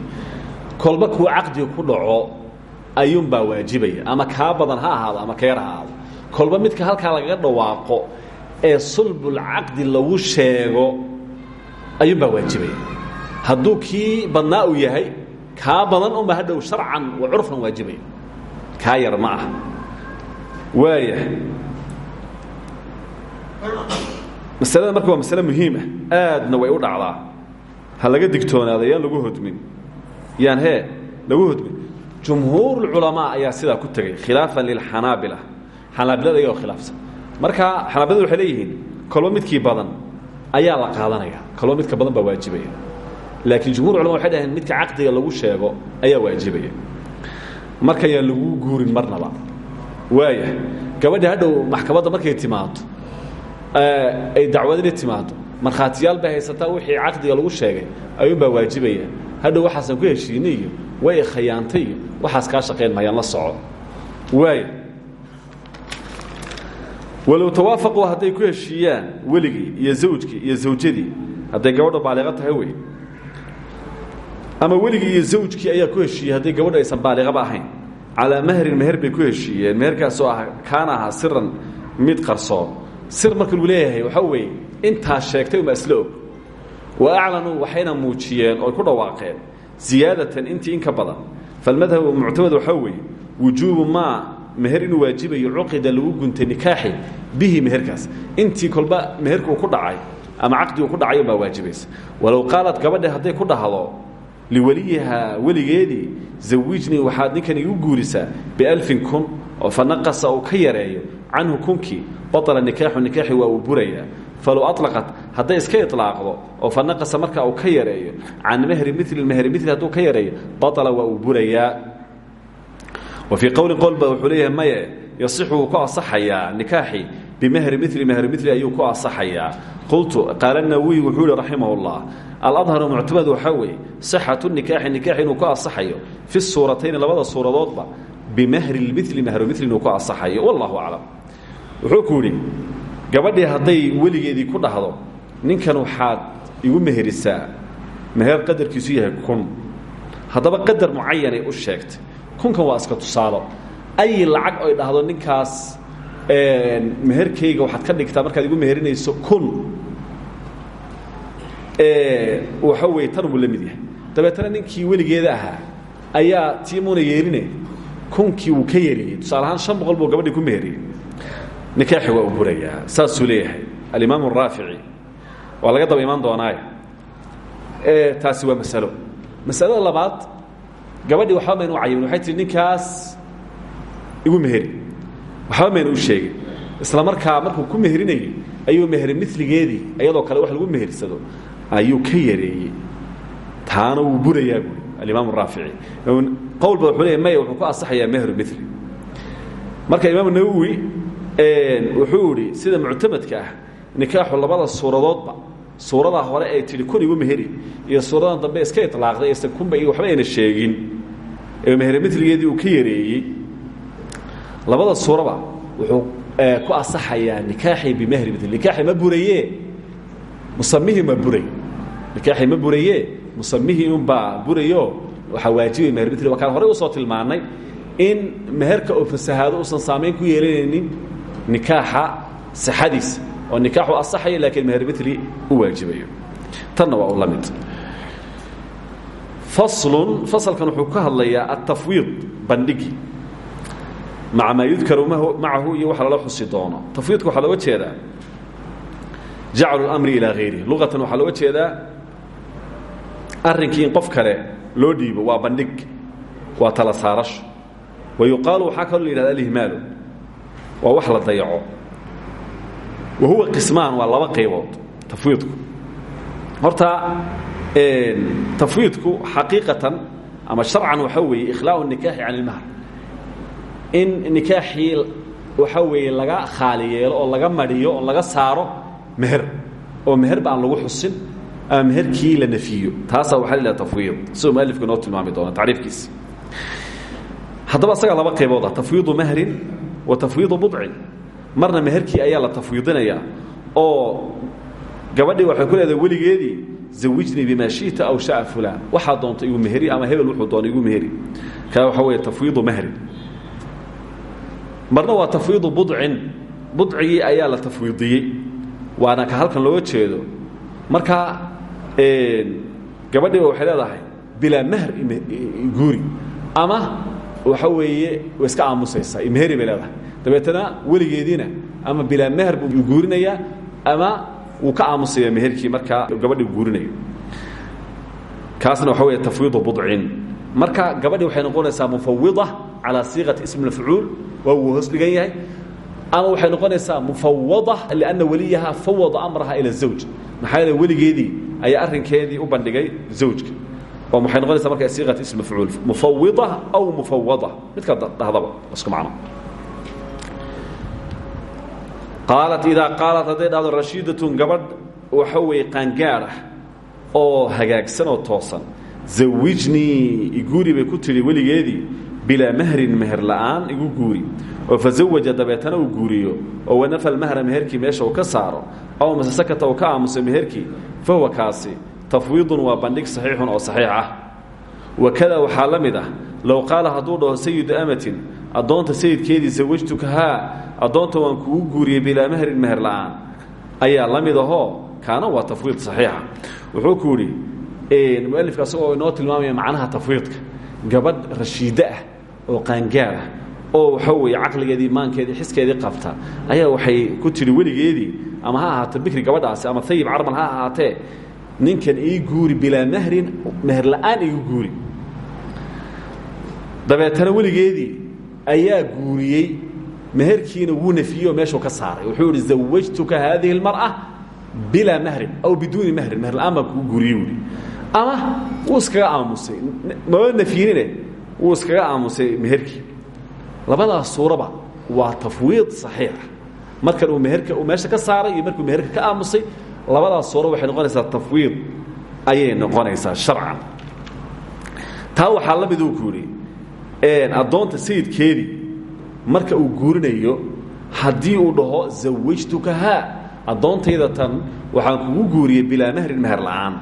Kolba kuwa caqdiga ku dhaco ayuunbaa waajibaya. Ama kaa badan ha ahaado ama ka yar ha ahaado. Kolba midka halkaa lagaga dhawaaqo ee sulbulcaqdi lagu sheego ayuunbaa waajibaya hadduu kii badnaa uu yahay kaa badan unba hadhow sharcan wa curfan waajibaya kaa yar ma aha. Waaya masalada marka waa masale muhiim ah. Aadna way u dhacdaa. Ha laga digtoonaada yaan lagu hodmin yaan hee lagu hodmin jumhuurulculamaa ayaa sidaa ku tegey khilaafan lilxanaabila xanaabilada iyagoo khilaafsan marka xanaabiladu waxay leeyihiin kolba midkii badan ayaa la qaadanaya. Kolba midka badan baa waajibaya. Laakiin jumhur culama waxay dhaheen midka caqdiga lagu sheego ayaa waajibaya. Marka yaan lagu guurin marnaba. Waaya gabadhi hadhow maxkamadda markay timaado ay dacwadina timaado markhaatiyaal bay haysataa wixii caqdiga lagu sheegay ayuunbaa waajibaya. Hadhow waxaasan ku heshiinay iyo way khayaantay iyo waxaas kaa shaqayn mayaan la soco waay walow tawaafaquu hadday ku heshiiyaan weligii iyo zawjkii iyo zawjadii hadday gabadha baaliqo tahay wey. Ama weligii iyo zawjkii ayaa ku heshiiyey hadday gabadha aysan baaliqaba ahayn. Calaa mahrin meher bay ku heshiiyeen. Meherkaasoo ah kaana ahaa mid qarsoon. Sir marka lagu leeyahay waxaa weeye intaa sheegtay uma isla og. Wa aclanuu waxayna oy ku dhawaaqeen ziyaadatan intii in ka badan. Falmadhabu muctamad waxaa weeye wujuubu maa meher inuu waajibayo cuqida lagu guntay nikaaxi bihi meherkaas. Intii kolba meherkuu ku dhacay ama caqdigu ku dhacay unbaa waajibaysa. Walow qaalad gabadhe haday ku dhahdo liweliyihaa weligeedii zawijnii waxaad ninkan igu guurisaa bialfin kun oo fa naqasa uu ka yareeyo canhu kunkii batala nikaaxu nikaaxi waa uu burayaa. Falow alaqat hadday iska ilaaqdo oo fa marka uu ka yareeyo can mahri mili mehri mili hadduu ka yareeyo batala waa uu burayaa wa fii qowlin qowl ba wuxuu leeyahay maye yasixu wuu ku asaxayaa nikaaxi bimehri mili mehri mili ayuu ku asaxayaa qultu qaala nawiy wuxuu ihi raximah اllah aladharu muctamad waxaa weeye sixatu nikaaxi nikaax inuu ku asaxayo. Fi suuratayni labada suuradoodba bimahri lmili mahru mili inuu ku ku dhahdo ninkan waxaad igu meherisaa meher qadarkiisu yahay kun. Haddaba qadar mucayanay u sheegtay kunkan waa iska tusaalo. Ay lacag oy dhahdo ninkaas meherkayga waxaad ka dhigtaa markaad igu meherinayso kun. Waxa weeye tan buu la mid yahay. Dabeetana ninkii weligeeda ahaa ayaa tiimuna yeeline kunkii wuu ka yeeriyey. Tusaale ahaan shan boqol buu gabadhii ku meheriyey. Nikaaxi waa u burayaa saasuu leeyahay. Alimaam araafici waa laga daba imaan doonaaye taasi waa masalo. Masalada labaad gabadhii waxba maynu cayimin waxay tihi ninkaas igu meheri. Waxba maynu u sheegin. Isla markaa markuu ku meherinayey ayuu meheri miligeedii iyadoo kale wax lagu mehersado ayuu ka yareeyey. Taana wuu burayaa buui alimaam raafici. Qowlba wuxuu leeya maya wuxuu ku asaxayaa mehru mili marka imaam nawowi wuxuu idhi sida muctamadka ah nikaaxu labada suuradoodba suuradaa hore ay tihi kun igu meheri iyo suuradan dambe iska ilaaqday aysan kunba iyo waxba ayna sheegin ee meheri miligeedii uu ka yareeyey. Labada suuraba wuxuu ku asaxayaa nikaaxii bimehri mili nikaaxi ma buraye musamihii ma buray. Nikaaxii ma buraye musamihii unbaa burayo waxaa waajibay meher mili waa kaan horey u soo tilmaannay in meherka oo fasahaado uusan saamayn ku yeelanaynin nikaaxa sixadiisa oo nikaaxu asaxayo laakiin meher mili u waajibayo. Tanna waa u la mid. Faslun wuxuu ka hadlayaa altafwiid bandhigi. Maca maa yudkaru macahu iyo waxa lala xusi doono. Tafwiidka waxaa looga jeedaa jaclu اlamri ilaa hayrihi luqatan waxaa looga jeedaa arrinkii in qof kale loo dhiibo waa bandhig waa tala saarasho wa yuqaalu waxaa kaloo la yidhahda alihmaalu. Wax la dayaco wa huwa qismaan waa laba qaybood tafwiidku horta tafwiidku xaqiiqatan ama sharcan waxaa weeye ikhlaau nikaaxi can ilmahr in nikaaxii waxaa weeye laga khaali oo laga mariyo oo laga saaro meher oo meherba aan lagu xusin ama meherkii la nafiyo taasaa waxaa la tafwiid siduu mualifku inoo tilmaami doona tacriifkiisa haddaba asaga laba qaybooda tafwiidu mahrin wa tafwiidu budcin marna meherkii ayaa la tafwiidinayaa oo gabadhii waxay ku leedahay weligeedii zawijnii bimaa shita aw sha'a fulaan. Waxaa doonta igu meheri ama hebel wuxuu doona igu meheri. Kaa waxaa weeye tafwiidu mahrin marna waa tafwiidu budcin budcigii ayaa la tafwiidiyey. Waana ka halkan looga jeedo. Marka gabadhiiba waxay leedahay bilaa mahr guuri. Ama waxa weeye way iska aamusaysaa meheri bay leedahay dabeetana weligeediina ama bilaa meher buu guurinayaa ama wuu ka aamusaya meherkii markaa gabadhii guurinayo. Kaasna waxa wey tafwiidu budcin. Marka gabadhii waxay noqonaysaa mufawida calaa siiqati ism mafcuul waa wuu hoos yahay ama waxay noqonaysaa mufawada lianna weliyaha fawada amraha ila zawj. Maxaa yeele weligeedii ayaa u bandhigay zawjka. Oo waxay noqonaysaa marka siiqat ism mafcuul? Mufawida aw mufawada midka dhahdaba isku macno qaalat idaa qaalat hadday dhahdo rashiidatun gabadh waxa weeye qaangaad ah oo hagaagsan oo toosan. Zawijnii iguuri bay ku tidhi weligeedii bilaa mahrin meher la'aan igu guuri. Oo fazawaja dabeetana uu guuriyo oo wanafa almahra meherkii meesha uu ka saaro aw mase uu ka aamuso meherkii fa huwa kaasi tafwiidun waa bandhig saxiixun oo saxiix ah. Wakada waxaa la mid ah low qaala hadduu dhaho sayidu amatin addoonta sayidkeedii zawajtukahaa addoonta waan kugu guuriyey bilaa mahrin meher la'aan. Ayaa la mid ahoo kaana waa tafwiid saxiixa. Wuxuu ku yidhi mualifka asagoo inoo tilmaamaya macnaha tafwiidka gabadh rashiiddo ah oo qaangaar ah oo waxa weeye caqligeedii maankeedii xiskeedii qabta ayaa waxay ku tidhi weligeedii ama ha ahaato bikri gabadhaasi ama ayib carmal ha ahaatee ninkan ii guuri bilaa mahrin meher la'aan igu guuri. Dabeetana weligeedii ayaa guuriyey meherkiina wuu nafiyey oo meeshuu ka saaray wuxuu idhi zawajtuka haadihi اlmarأة bilaa mahrin aw biduuni mahrin meher la'aan baan kugu guuriyey buuhi ama wuu iskaga aamusay maba nafyinine wuu iskaga aamusay meherkii labadaas suuraba waa tafwiid صaxiixa markan uu meherka uu meesha ka saaray iyo markuu meherka ka aamusay labadaas suura waxay noqonaysaa tafwiid ayay noqonaysaa sharcan taa waxaa la miduu ku yidhi addoonta sayidkeedii marka uu guurinayo haddii uu dhaho zawajtukahaa addoontayda tan waxaan kugu guuriyey bilaa mahrin meher la'aan.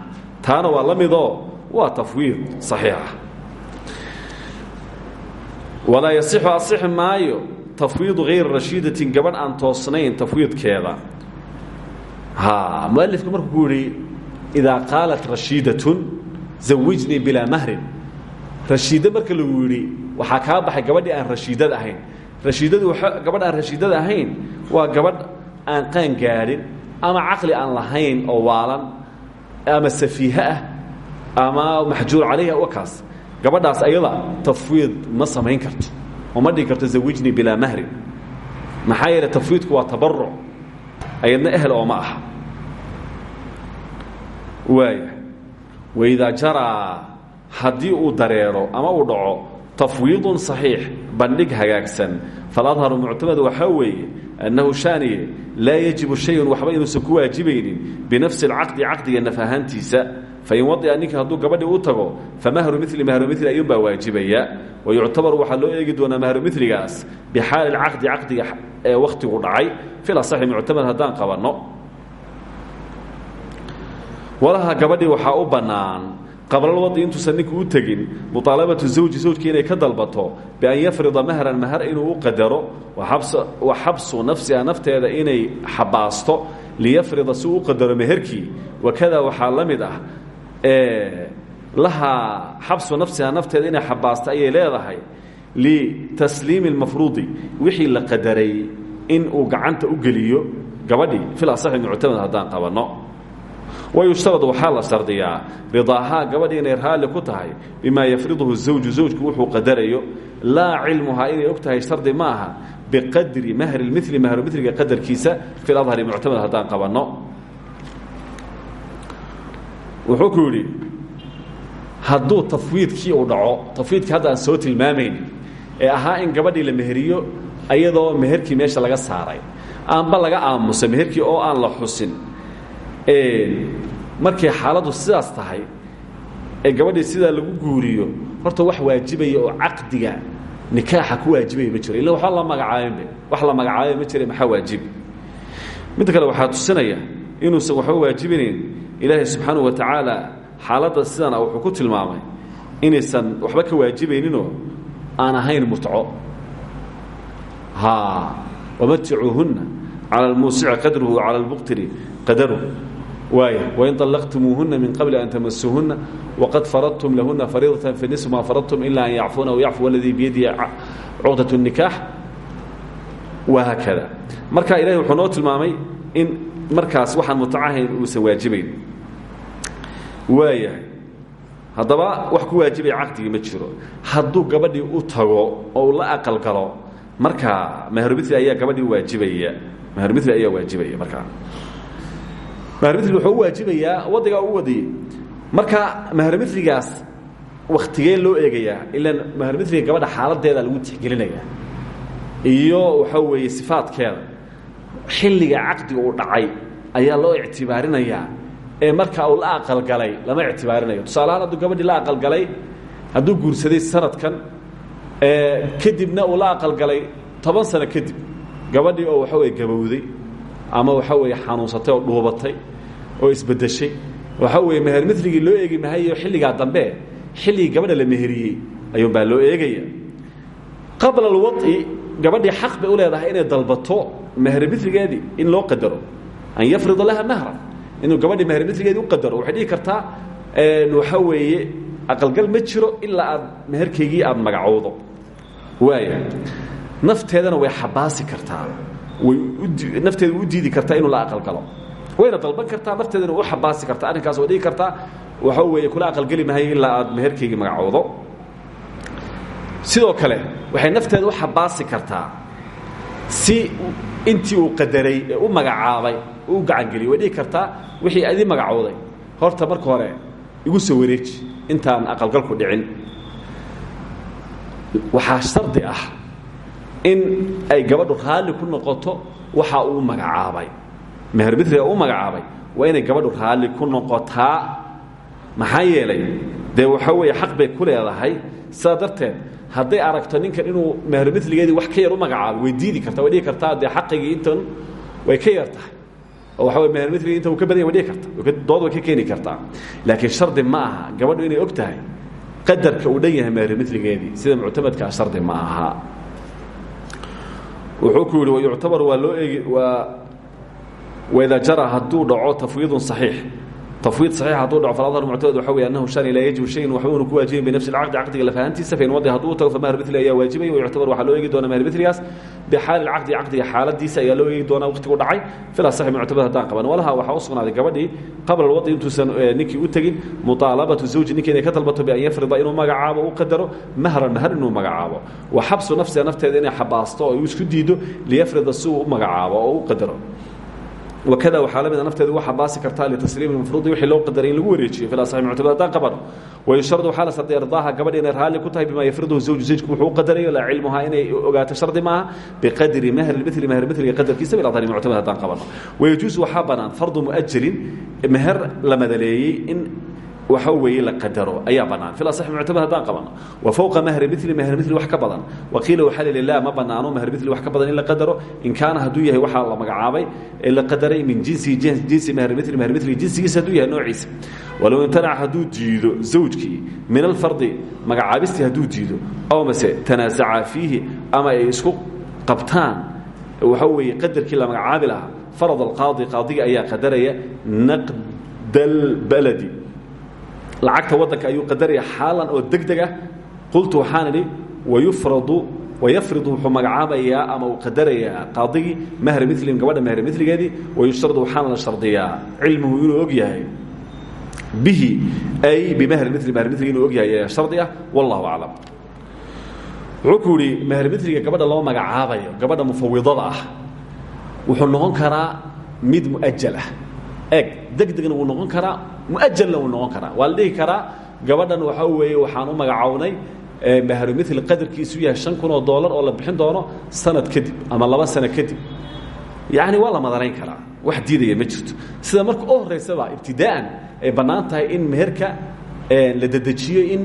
Taana waa la waa tafwiid saxiixa walaa yasixu asixi maayo. Tafwiidu hayri rashiidatin gabadh aan toosnayn tafwiidkeeda. Mualifku markuu ku yidhi idaa qaalat rashiidatun zawijnii bilaa mahrin marka lagu yidhi waxaa kaa baxay gabadhii aan rashiidad ahayn rashiidadu gabadh aan rashiidad ahayn waa gabadh aan qaan gaadhin ama caqli aan lahayn oo waalan ama safiihe ah ama maxjuur calayha wakaas gabadhaas ayada tafwiid ma samayn karto oo ma karto zawijnii bilaa mahrin. Maxaa tafwiidku waa tabaruc ayadna ehel oo ma aha. Waaya waidaa jaraa haddii uu dareero ama uu dhaco tafwiidun صaxiix bandhig hagaagsan. Faladharu muctamad waxaa weeye annahu shaaniye laa yajibu shayun waxba inuusan ku waajibaynin binafsi اlcaqdi caqdiga naf ahaantiisa fain wadia ninka hadduu gabadhii u tago famahru mili mahru mili ayuunbaa waajibaya. Wayuctabaru waxaa loo eegi doonaa mahru miligaas bixaali اcaqdi caqdiga ee wakhtigu dhacay. Fil asaxi muctamad haddaan qabanno walaha gabadhii waxaa u bannaan qablalwadi intuusan ninku u tegin muطaalabatu zawji zawjkii inay ka dalbato bian yafrida mahran mahar inuu u qadaro wa xabsu nafsiha nafteeda inay xabaasto liyafrida si u qadaro meherkii. Wakada waxaa la mid ah lahaa xabsu nafsiha nafteeda inay xabaasto ayay leedahay litasliimi اlmafruudi wixii la qadaray in uu gacanta u geliyo gabadhii. Asaxi muctamad haddaan qabanno wayushtarad waxaa la shardiyaa ridaahaa gabadhii inay raalli ku tahay bimaa yafriduhu zawju zawjku wuxuu qadarayo. Laa cilmuhaa inay og tahay shardi ma aha. Biqadri mahri mili mahru miliga qadarkiisa fi adhari muctamad haddaan qabanno. Wuxuu ku yidhi hadduu tafwiidkii uu dhaco tafwiidkii hadda soo tilmaamayn ee ahaa in gabadhii la meheriyo ayadoo meherkii meesha laga saaray. Aanba laga aamusa meherkii oo aan la xusin markay xaaladdu sidaas tahay ee gabadhii sidaa lagu guuriyo horta wax waajibaya oo caqdiga nikaaxa ku waajibaya ma jiro illa waxba la magacaabenbe wax la magacaabay ma jira maxaa waajibi midda kale waxaa tusinaya inuusan waxba waajibinayn ilaahay subxaanahu wa tacaala xaaladda sidana wuxuu ku tilmaamay inaysan waxba ka waajibayninoo aan ahayn mutco. Wamaticuuhunna cala almuusici qadruhu cala almuqtiri qadaruhu wain طallaqtumuuhuna min qabli an tamasuuhuna waqad faradtum lahuna fariidatan fi nisf ma faradtum ila an yacfuuna aw yacfu aladii biyadihi cuqdaة الnikaax wahaakada marka ilahay wuxuu noo tilmaamay in markaas waxaan mutacahayn uusan waajibayn waayahay haddaba wax ku waajibaya caqdigii ma jiro hadduu gabadhii u tago oo uu la aqal galo markaa mahrumili ayaa gabadhii waajibaya mahrumili ayaa waajibaya markaa mahrumili wuxuu u waajibayaa waddigaa u wadiyey. Marka mahrumiligaas waktigee loo eegayaa ilaan mahrumiliga gabadha xaaladeeda lagu tixgelinaya iyo waxa weeye sifaadkeeda. Xilliga caqdiga uu dhacay ayaa loo ictibaarinayaa. Ee markaa uu la aqalgalay lama ictibaarinayo. Tusaalahaan hadduu gabadhii la aqalgalay hadduu guursaday sanadkan kadibna uu la aqalgalay toban sano kadib gabadhii oo waxa weye gabowday ama waxa weeye xanuunsatay oo dhuubatay oo isbedeshay waxa weeye meher miligii loo eegi mahayo xilligaa dambe xilligii gabadha la meheriyey ayuunbaa loo eegaya. Qabla alwaطi gabadhii xaq bay u leedahay inay dalbato meher miligeedii in loo qadaro. An yafrida laha mahra inuu gabadhii meher miligeedii u qadaro. Waxay dhihi kartaa waxa weeye aqalgal ma jiro ilaa aad meherkaygii aada magacowdo. Waaya nafteedana way xabaasi kartaa way nafteeda u diidi kartaa inuu la aqalgalo wayna dalban kartaa nafteedana u xabaasi kartaa arrinkaas way dhigi kartaa. Waxa weeye kula aqalgeli mahayo ilaa aad meherkaygii magacowdo sidoo kale waxay nafteeda u xabaasi kartaa si intii uu qadaray ee u magacaabay u gacangeliyay way dhigi kartaa wixii adii magacowday horta marka hore igu soo wareeji intaan aqalgalku dhicin. Waxaa shardi ah in ay gabadhu raalli ku noqoto waxa uu magacaabay. Meher midriga u magacaabay waa inay gabadhu raalli ku noqotaa. Maxaa yeelay dee waxa weeye xaq bay ku leedahay. Sidaa darteed aragto ninkan inuu meher midligeedii wax ka yar u magacaabay way diidi kartaa way dhihi kartaa dee xaqigii intan way ka yar tahay. Oo waxa wey meher midligii intan uu ka badanya way dhihi karta dood way ka keeni kartaa. Laakiin uu wuxuu ku yidhi wayuctabar waa loo eegi waa waidaa jara hadduu dhaco tafwiidun صaxiix tafwiid saxiix hadduu dhaco falaadar muctamad waxa wey annahu shan laa yajibu shayin waxba uuna ku waajibayn binafsi alcaqdi caqdiga lafahantiisa fain wadda hadduu tago famahru mithli ayaa waajibaya yuctabar waxaa loo eegi doonaa mahru mithligaas. Bixaali alcaqdi caqdiga xaaladiisa ayaa loo eegi doonaa waqtigu dhacay filaas saxi muctamad haddaan qaban. Walaha waxaa u sugnaaday gabadhii qabla alwaddi intuusan ninkii u tegin mutaalabatu zawji ninkii inay ka dalbato bian yafrida inuu magacaabo u qadaro mahran mahar inuu magacaabo. Wa xabsu nafsiha nafteeda inay xabaasto oo u isku diido liyafrida si uu u magacaabo oo u qadaro wakada waxaa la mida nafteeda uga xabaasi kartaa litasliimi mafruudi wixii loo qadaray in lagu wareejiyo fil asaxi muctamad haddaan qabano wayushardu waxaa la sardiya ardaaha gabadha inay raalli ku tahay bima yafriduhu zawju zawjku wuxuu u qadarayo laa cilmuhaa inay ogaato shardi maaha biqadri mahri lmili mahri miliga qadarkiisa biladhari muctamad haddaan qabano wayajuusu waxaa bannaan fardu mu'ajalin meher la madaleeyey in waxa weeye la qadaro ayaa bannaan. Fil asaxi muctamad haddaan qabano. Wa fowqa mahri mili mahri mili wax ka badan. Waqiila waxaa lili laa ma bannaano mahri mili wax ka badan in la qadaro. In kaana hadduu yahay waxaa la magacaabay ee la qadaray min jinsi jinsi mahri mili mahri mili jinsigiisa hadduu yahay noociisa walow imtanaca hadduu diido zawjkii min alfardi magacaabistii hadduu diido aw mase tanaasaca fiihi ama ay isku qabtaan waxa weeye qadarkii la magacaabi lahaa farad alqaadi qaadiga ayaa qadaraya naqda albaladi lacagta waddanka ayuu qadaraya xaalan oo deg deg ah. qultu waxaan idhi wayufradu wayafridu wuxuu magacaabayaa ama uu qadarayaa qaadigii mahri milihim gabadha mahri miligeedii wayushradu waxaana la shardiyaa cilmuhu inuu og yahay bihi ay bimahri mili mahri miligi inuu og yahay ayaa shardi ah wallahu aclam. Wuxuu ku yidhi mahri miliga gabadha loo magacaabayo gabadha mufawidada ah wuxuu noqon karaa mid mu'ajal ah. Eeg degdegna wuu noqon karaa muajalna wuu noqon karaa. Waa la dhihi karaa gabadhan waxa weeye waxaan u magacownay mahru mil qadarkiisu yahay shan kun oo dollar oo la bixin doono sanad kadib ama laba sano kadib. Yacni waa la madanayn karaa. Wax diidaya ma jirto. Sida marka u horraysaba ibtidaa'an ay bannaan tahay in meherka la dedejiyo in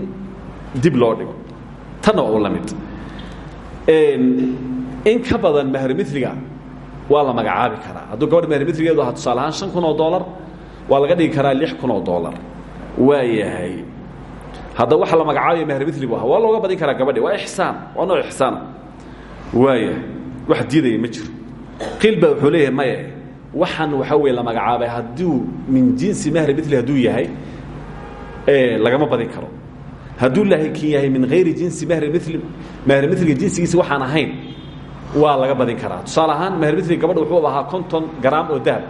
dib loo dhigo. Tanna waa u la mid. In ka badan mahru miliga waa la magacaabi karaa. Hadduu gabadha mahri miligeedu ahaa tusaale ahaan shan kun oo dollar waa laga dhigi karaa lix kun oo dollar. Waa yahay. Hadda waxa la magacaabaya mahri mili bu aha waa looga badin karaa gabadhi waa ixsaan. Waa nooc ixsaana waayahay wax diidaya ma jiro. Qiil baa wuxuu leeyahay maye waxaan waxa weye la magacaabay hadduu min jinsi mahri mili hadduu yahay lagama badin karo. Hadduu laakiin yahay min hayri jinsi mahri mili mahri miliga jinsigiisa waxaan ahayn waa laga badin karaa. Tusaale ahaan mahri miliga gabadha wuxuu ahaa konton garaam oo dahab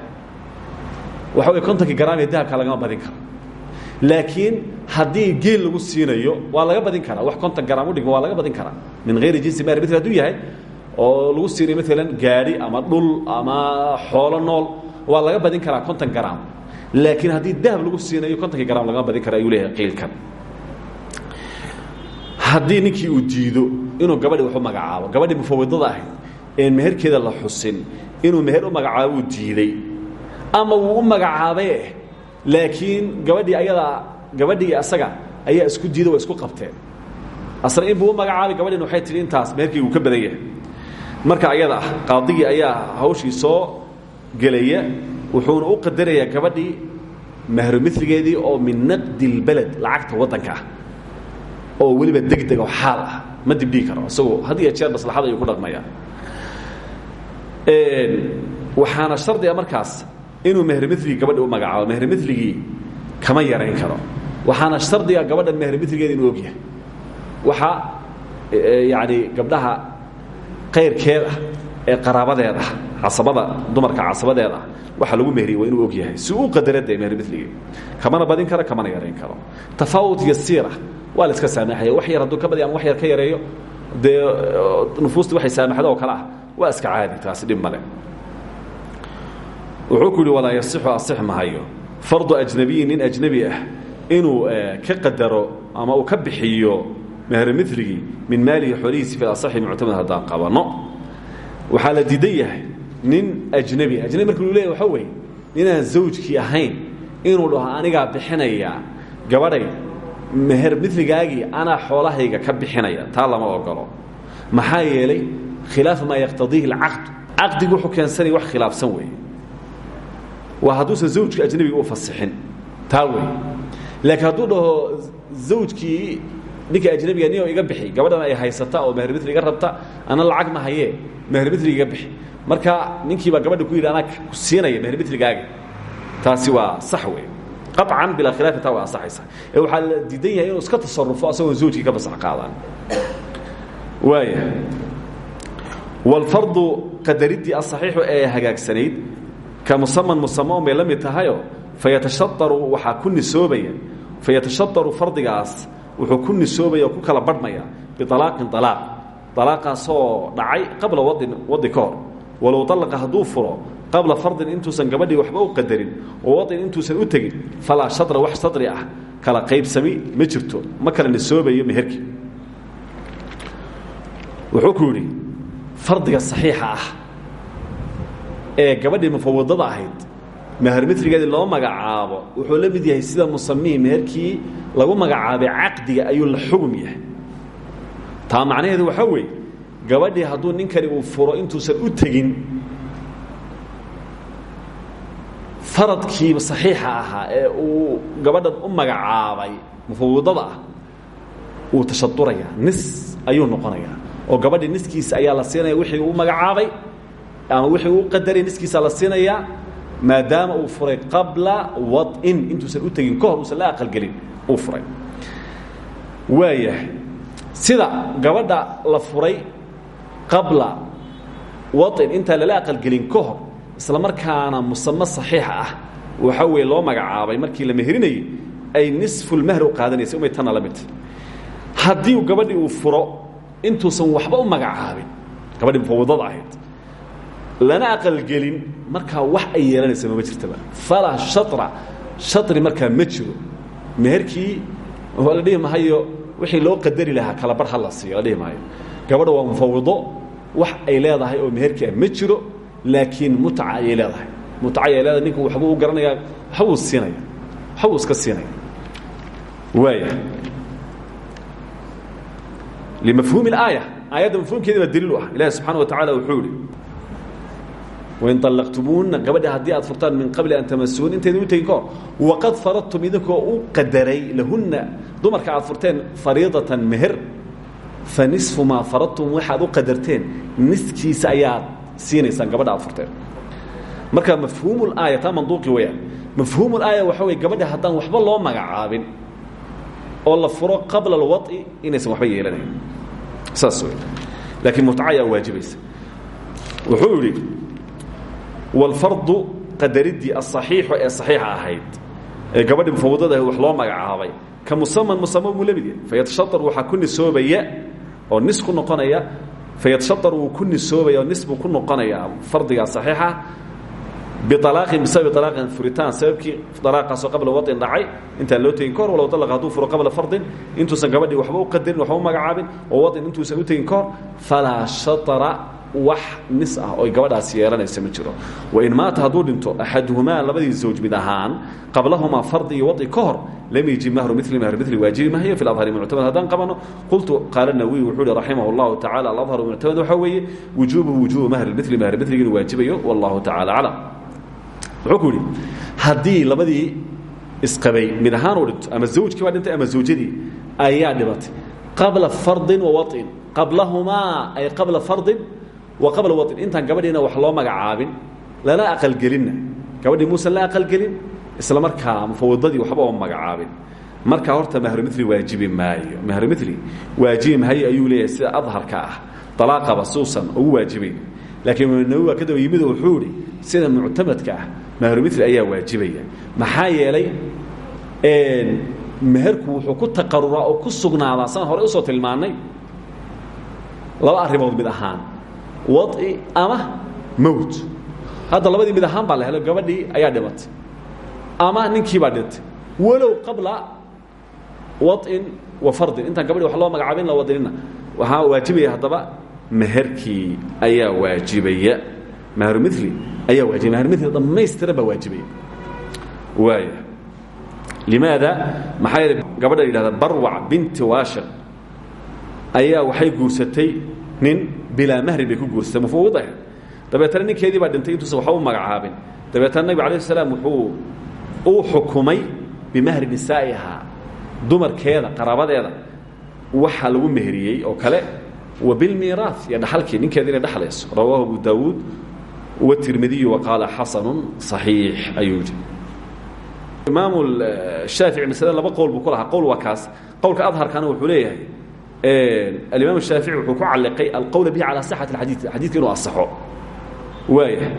waxa wey kontonkii garaam ee dahabka lagama badin karo. Laakiin haddii geel lagu siinayo waa laga badin karaa. Wax konton garaam udhigma waa laga badin karaa. Min hayri jinsi mahri mili haduu yahay oo lagu siinayo maalan gaadhi ama dhul ama xoolo nool waa laga badin karaa konton garaam. Laakiin haddii dahab lagu siinayo kontonkii garaam lagama badin kara ayuu leeyahay qiilkan. Haddii ninkii uu diido inuu gabadhi wax u magacaabo gabadhii mufawidada ahayd een meherkeeda la xusin inuu meher u magacaabo uu diiday ama wuu u magacaabaye laakiin gabadhii ayadaa gabadhii asaga ayaa isku diida waa isku qabteen. Asna inbuu u magacaabay gabadhiina waxay tihi intaas meherkii uu ka badan yahay. Marka ayada ah qaadigii ayaa hawshii soo gelaya wuxuuna u qadarayaa gabadhii mahru miligeedii oo min naqdi اlbeled lacagta waddanka ah. Oo weliba degdeg oo xaal ah ma dibdhigi karo. Isagoo had iyo jeer maslaxada ayuu ku dhaqmaya. Waxaana shardiga markaas inuu mehrmithligii gabadhi u magacaabo mehrmithligii kama yarayn karo. Waxaana shardiga gabadha mehrmithligeeda inuu ogyahay waxaa yani gabdhaha kayrkeeda ee qaraabadeeda casabada dumarka casabadeeda waxa lagu mehriye waa inuu og yahay. Si uu qadara dee mehrmithligii kamana badin karo kamana yarayn karo. Tafaawut yasiira waa la iska saamaxaya wax yar hadduu ka badi ama wax yar ka yareeyo dee nufuusta waxay saamaxdo oo kale ah waa iska caadi taasi dhib male wuxuu ku yidhi walaa yasixu asix mahayo fardu ajnabiyin nin ajnebi ah inuu ka qadaro ama uu ka bixiyo mehrmithligii min maalihi xoolihiisi fi asaxi muctamad haddaan qabano waxaa la diidan yahay nin ajnebi ajnebi marka lu leeyahy waxa weeye ninaan zawjkii ahayn inuu dhaho anigaa bixinaya gabadhay meher miligaagii anaa xoolahayga ka bixinaya. Taa lama ogolo maxaa yeelay khilaafa maa yaqtadiihi alcaqd. Caqdigu wuxuu keensanaya wax khilaafsan weeye waa hadduusan zawjka ajnebiga u fasixin. Taa wey. Laakiin hadduu dhaho zawjkii ninka ajnebiga niyo iga bixi gabadhan ay haysata oo mehermitri iga rabta ana lacag ma hayee mehermitri iga bixi. Marka ninkiibaa gabadha ku yidhi anaa ku siinaya mehermitrigaaga taasi waa sax wey. Qaطcan bilaa khilaafi taa waa ansaxaysa ee waxaa la diidan yahay inuu iska tasarufo asagoon zawjkii ka fasax qaadaan waaya walfardu qadariddii asaxiixu ee hagaagsanayd ka musaman musamaon bay la mid tahayoo fayatashaaru waxaa ku nisoobaya fayatashaaru fardigaas wuxuu ku nisoobaya oo ku kala badhmaya bialaaqin alaaq alaaqaasoo dhacay qabla wadin wadi ka hor. Walow alaqa hadduu furo qabla fardin intuusan gabadhii waxba u qadarin oo wadin intuusan u tegin falaa shadra wax sadri ah. Kala qaybsami ma jirto ma kala nisoobayo meherkii. Wuxuu ku yidhi fardiga saxiixa ah ee gabadhii mufawadada ahayd mehermitrigeedii loo magacaabo wuxuu la mid yahay sida musamihii meherkii lagu magacaabay caqdiga ayuu la xugum yahay. Taa macnaheedu waxaa weeye gabadhii hadduu ninkani uu furo intuusan u tegin faradkiiba saxiixa ahaa ee uu gabadhan u magacaabay mufawadada ah wuu nis ayuu noqonayaa oo gabadhii niskiisa ayaa la siinaya wixii uu magacaabay ama wixii uu qadaray niskiisa la siinayaa maadaama uu furay qabla wadin. Intuusan u tegin ka hor uusan la aqalgelin uu furay. Waayahay sida gabadha la furay qabla wain intaan lala aqalgelin ka hor isla markaana musamo saxiixa ah waxa weeye loo magacaabay markii la meherinayey ay nisfulmahr u qaadanaysa umay tanna la midta haddii gabadhii uu furo intuusan waxba u magacaabin gabadhii mufawadada ahayd lana aqalgelin markaa wax ay yeelanaysa mama jirtaba. Falaa shara shari markaa ma jiro. Meherkii waa la dhihi mahayo wixii loo qadari lahaa kala bar ha la siiyo la dhihi mahayo. Gabadha waa mufawido wax ay leedahay oo meherkii ah ma jiro laakiin mutca ayay leedahay. Mutca ayay leedahay ninku waxbuu u garanayaa waxbuu siinaya waxbuu iska siinaya. Waaya limafhuumi اlaaya aayadda mafhumkeedi baa daliil u ah. Ilahi subxaana wa tacaala wuxuu ihi wain allaqtumuuna gabadha haddii aad furtaan min qabli an tamasuun intaydan u tegin kahor waqad faradtum idinkoo u qadaray lahunna dumarka aad furteen fariidatan meher fa nisfu maa faradtum waxaad marka mafhuum aaya taa manduuqi weyaan mafhuum waxa wey gabadha haddaan waxba loo magacaabin oo la furo qabla alwaطi inaysan waxba yeelanayn saas w laakiin mutca wuxuu idhi walfardu qadaridii asaxiixu ee saxiixa ahayd ee gabadhi mufawadadah wax loo magacaabay ka musaman musama wuu la mid yahay fayatashaar waxaa ku nisoobaya oo nis ku noqonaya fayatashaar wuu ku nisoobaya oo nis buu ku noqonaya fardigaa saxiixa bialaaqin bisababi alaaqin furitaan sababkii alaaqaasoo qabla wain dhacay intaan loo tegin kahor walow dalaq hadduu furo qabla fardin intuusan gabadhii waxba u qadarin waxba u magacaabin oo wain intuusan u tegin kahor falaa shaara wax nis ah oy gabadhaasi yeelanaysa ma jiro. Wain maata hadduu dhinto axaduhumaa labadii zawj mid ahaan qablahumaa fardi iyo lam yejib mahru mili mahru mili waajibi mahayo fi adhari muctamad haddaan qabano qultu qaala nawiy wuxuu uhi raximah اllahu tacala aladharu muctamad waxaa weeye wujuubuhu wujuubu mahri mili mahri miligi inuu waajibayo wallahu tacala aclam. Wuxuu ku labadii isqabay mid ahaan ama zawjkii baa dhintay ama zawjadii ayaa dhimatay qabla fardin wa wain qablahumaa ay qabla fardin wa qabla wain intaan gabadhiina wax loo magacaabin lana aqalgelinna. Gabadhii muusan la aqalgelin isla markaa mufawadadii waxba oo magacaabin. Markaa horta mahrumili waajibi maayo. Mahrumili waajibi maayo ayuu leeyahay sida adharka ah. Alaaqaba suusan ugu waajibayn laakiin nawi waa ka daba yimid wuxuu ihi sida muctamadka ah mahrumili ayaa waajibaya. Maxaa yeelay meherku wuxuu ku taqaruraa oo ku sugnaadaa. Saan horey u soo tilmaannay. Laba arrimood mid ahaan wai ama mowt hadda labadii mid ahaan baa la helo gabadhii ayaa dhimatay. Ama ninkii baa dhintay. Walow qabla wain wa fardin. Intaan gabadhi wax loo magacaabin la wadinina. Waxaa waajibaya haddaba meherkii ayaa waajibaya. Mahrumili ayaa waajibaya. Mahrumili dhammaystiran baa waajibaya. Waaya limaada maxaa yeele gabadha la yidhahda barwac binti waashir ayaa waxay guursatay nin bilaa mahri bay ku guursatay mufawid ahayd dabeetana ninkeedii baa dhintay intuusan waxba u magacaabin. Dabeetana nabig alayh salaam wuxuu uu xukumay bimahri nisaa'ihaa dumarkeeda qaraabadeeda waxa lagu meheriyey oo kale wa bilmiiraah iyo dhaxalkii ninkeeda inay dhexlayso rawaahu abu daawuud watirmidiyu wa qaala xasanun صaxiix ayuu yidhi. Imaam shaafici maslada laba qowl buu ku qowl waa kaas. Qowlka adharkana wuxuu leeyahay alimaam shaafici wuxuu ku calliqay alqowla bihi calaa sixati اxadiid xadiidka inuu asaxo waaya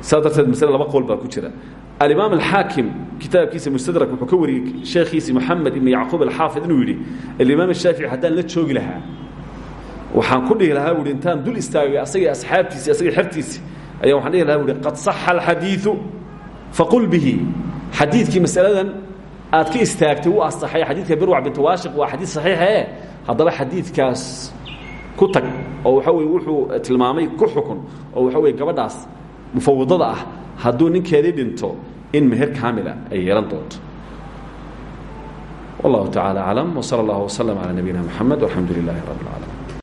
saas darteed masle laba qowl baa ku jira. Alimaam alxaakim kitaabkiisa mustadrak wuxuu ka wariyey sheekhiisii moxamed ibn yacquub alxaafid inuu yidhi alimaam shaafici haddaan la joogi lahaa waxaan ku dhihi lahaa buui intaan dul istaagay asagii asxaabtiisi asagii xertiisi ayaa waxaan dhihi lahaa buui qad saxa alxadiiu faqul bihi. Xadiidkii masaladan aad ka istaagtay u asaxay xadiidka birwac bint waashiq waa xadiid saxiixee haddaba xadiidkaas ku tag oo waxa weye wuxuu tilmaamay ku xukun oo waxa weye gabadhaas mufawadada ah hadduu ninkeedii dhinto in meher kaamila ay yeelan doonto. Wallahu tacala aclam wsala allah wslm calaa nabiyina mxamed walxamdu lilahi اlcaalamiin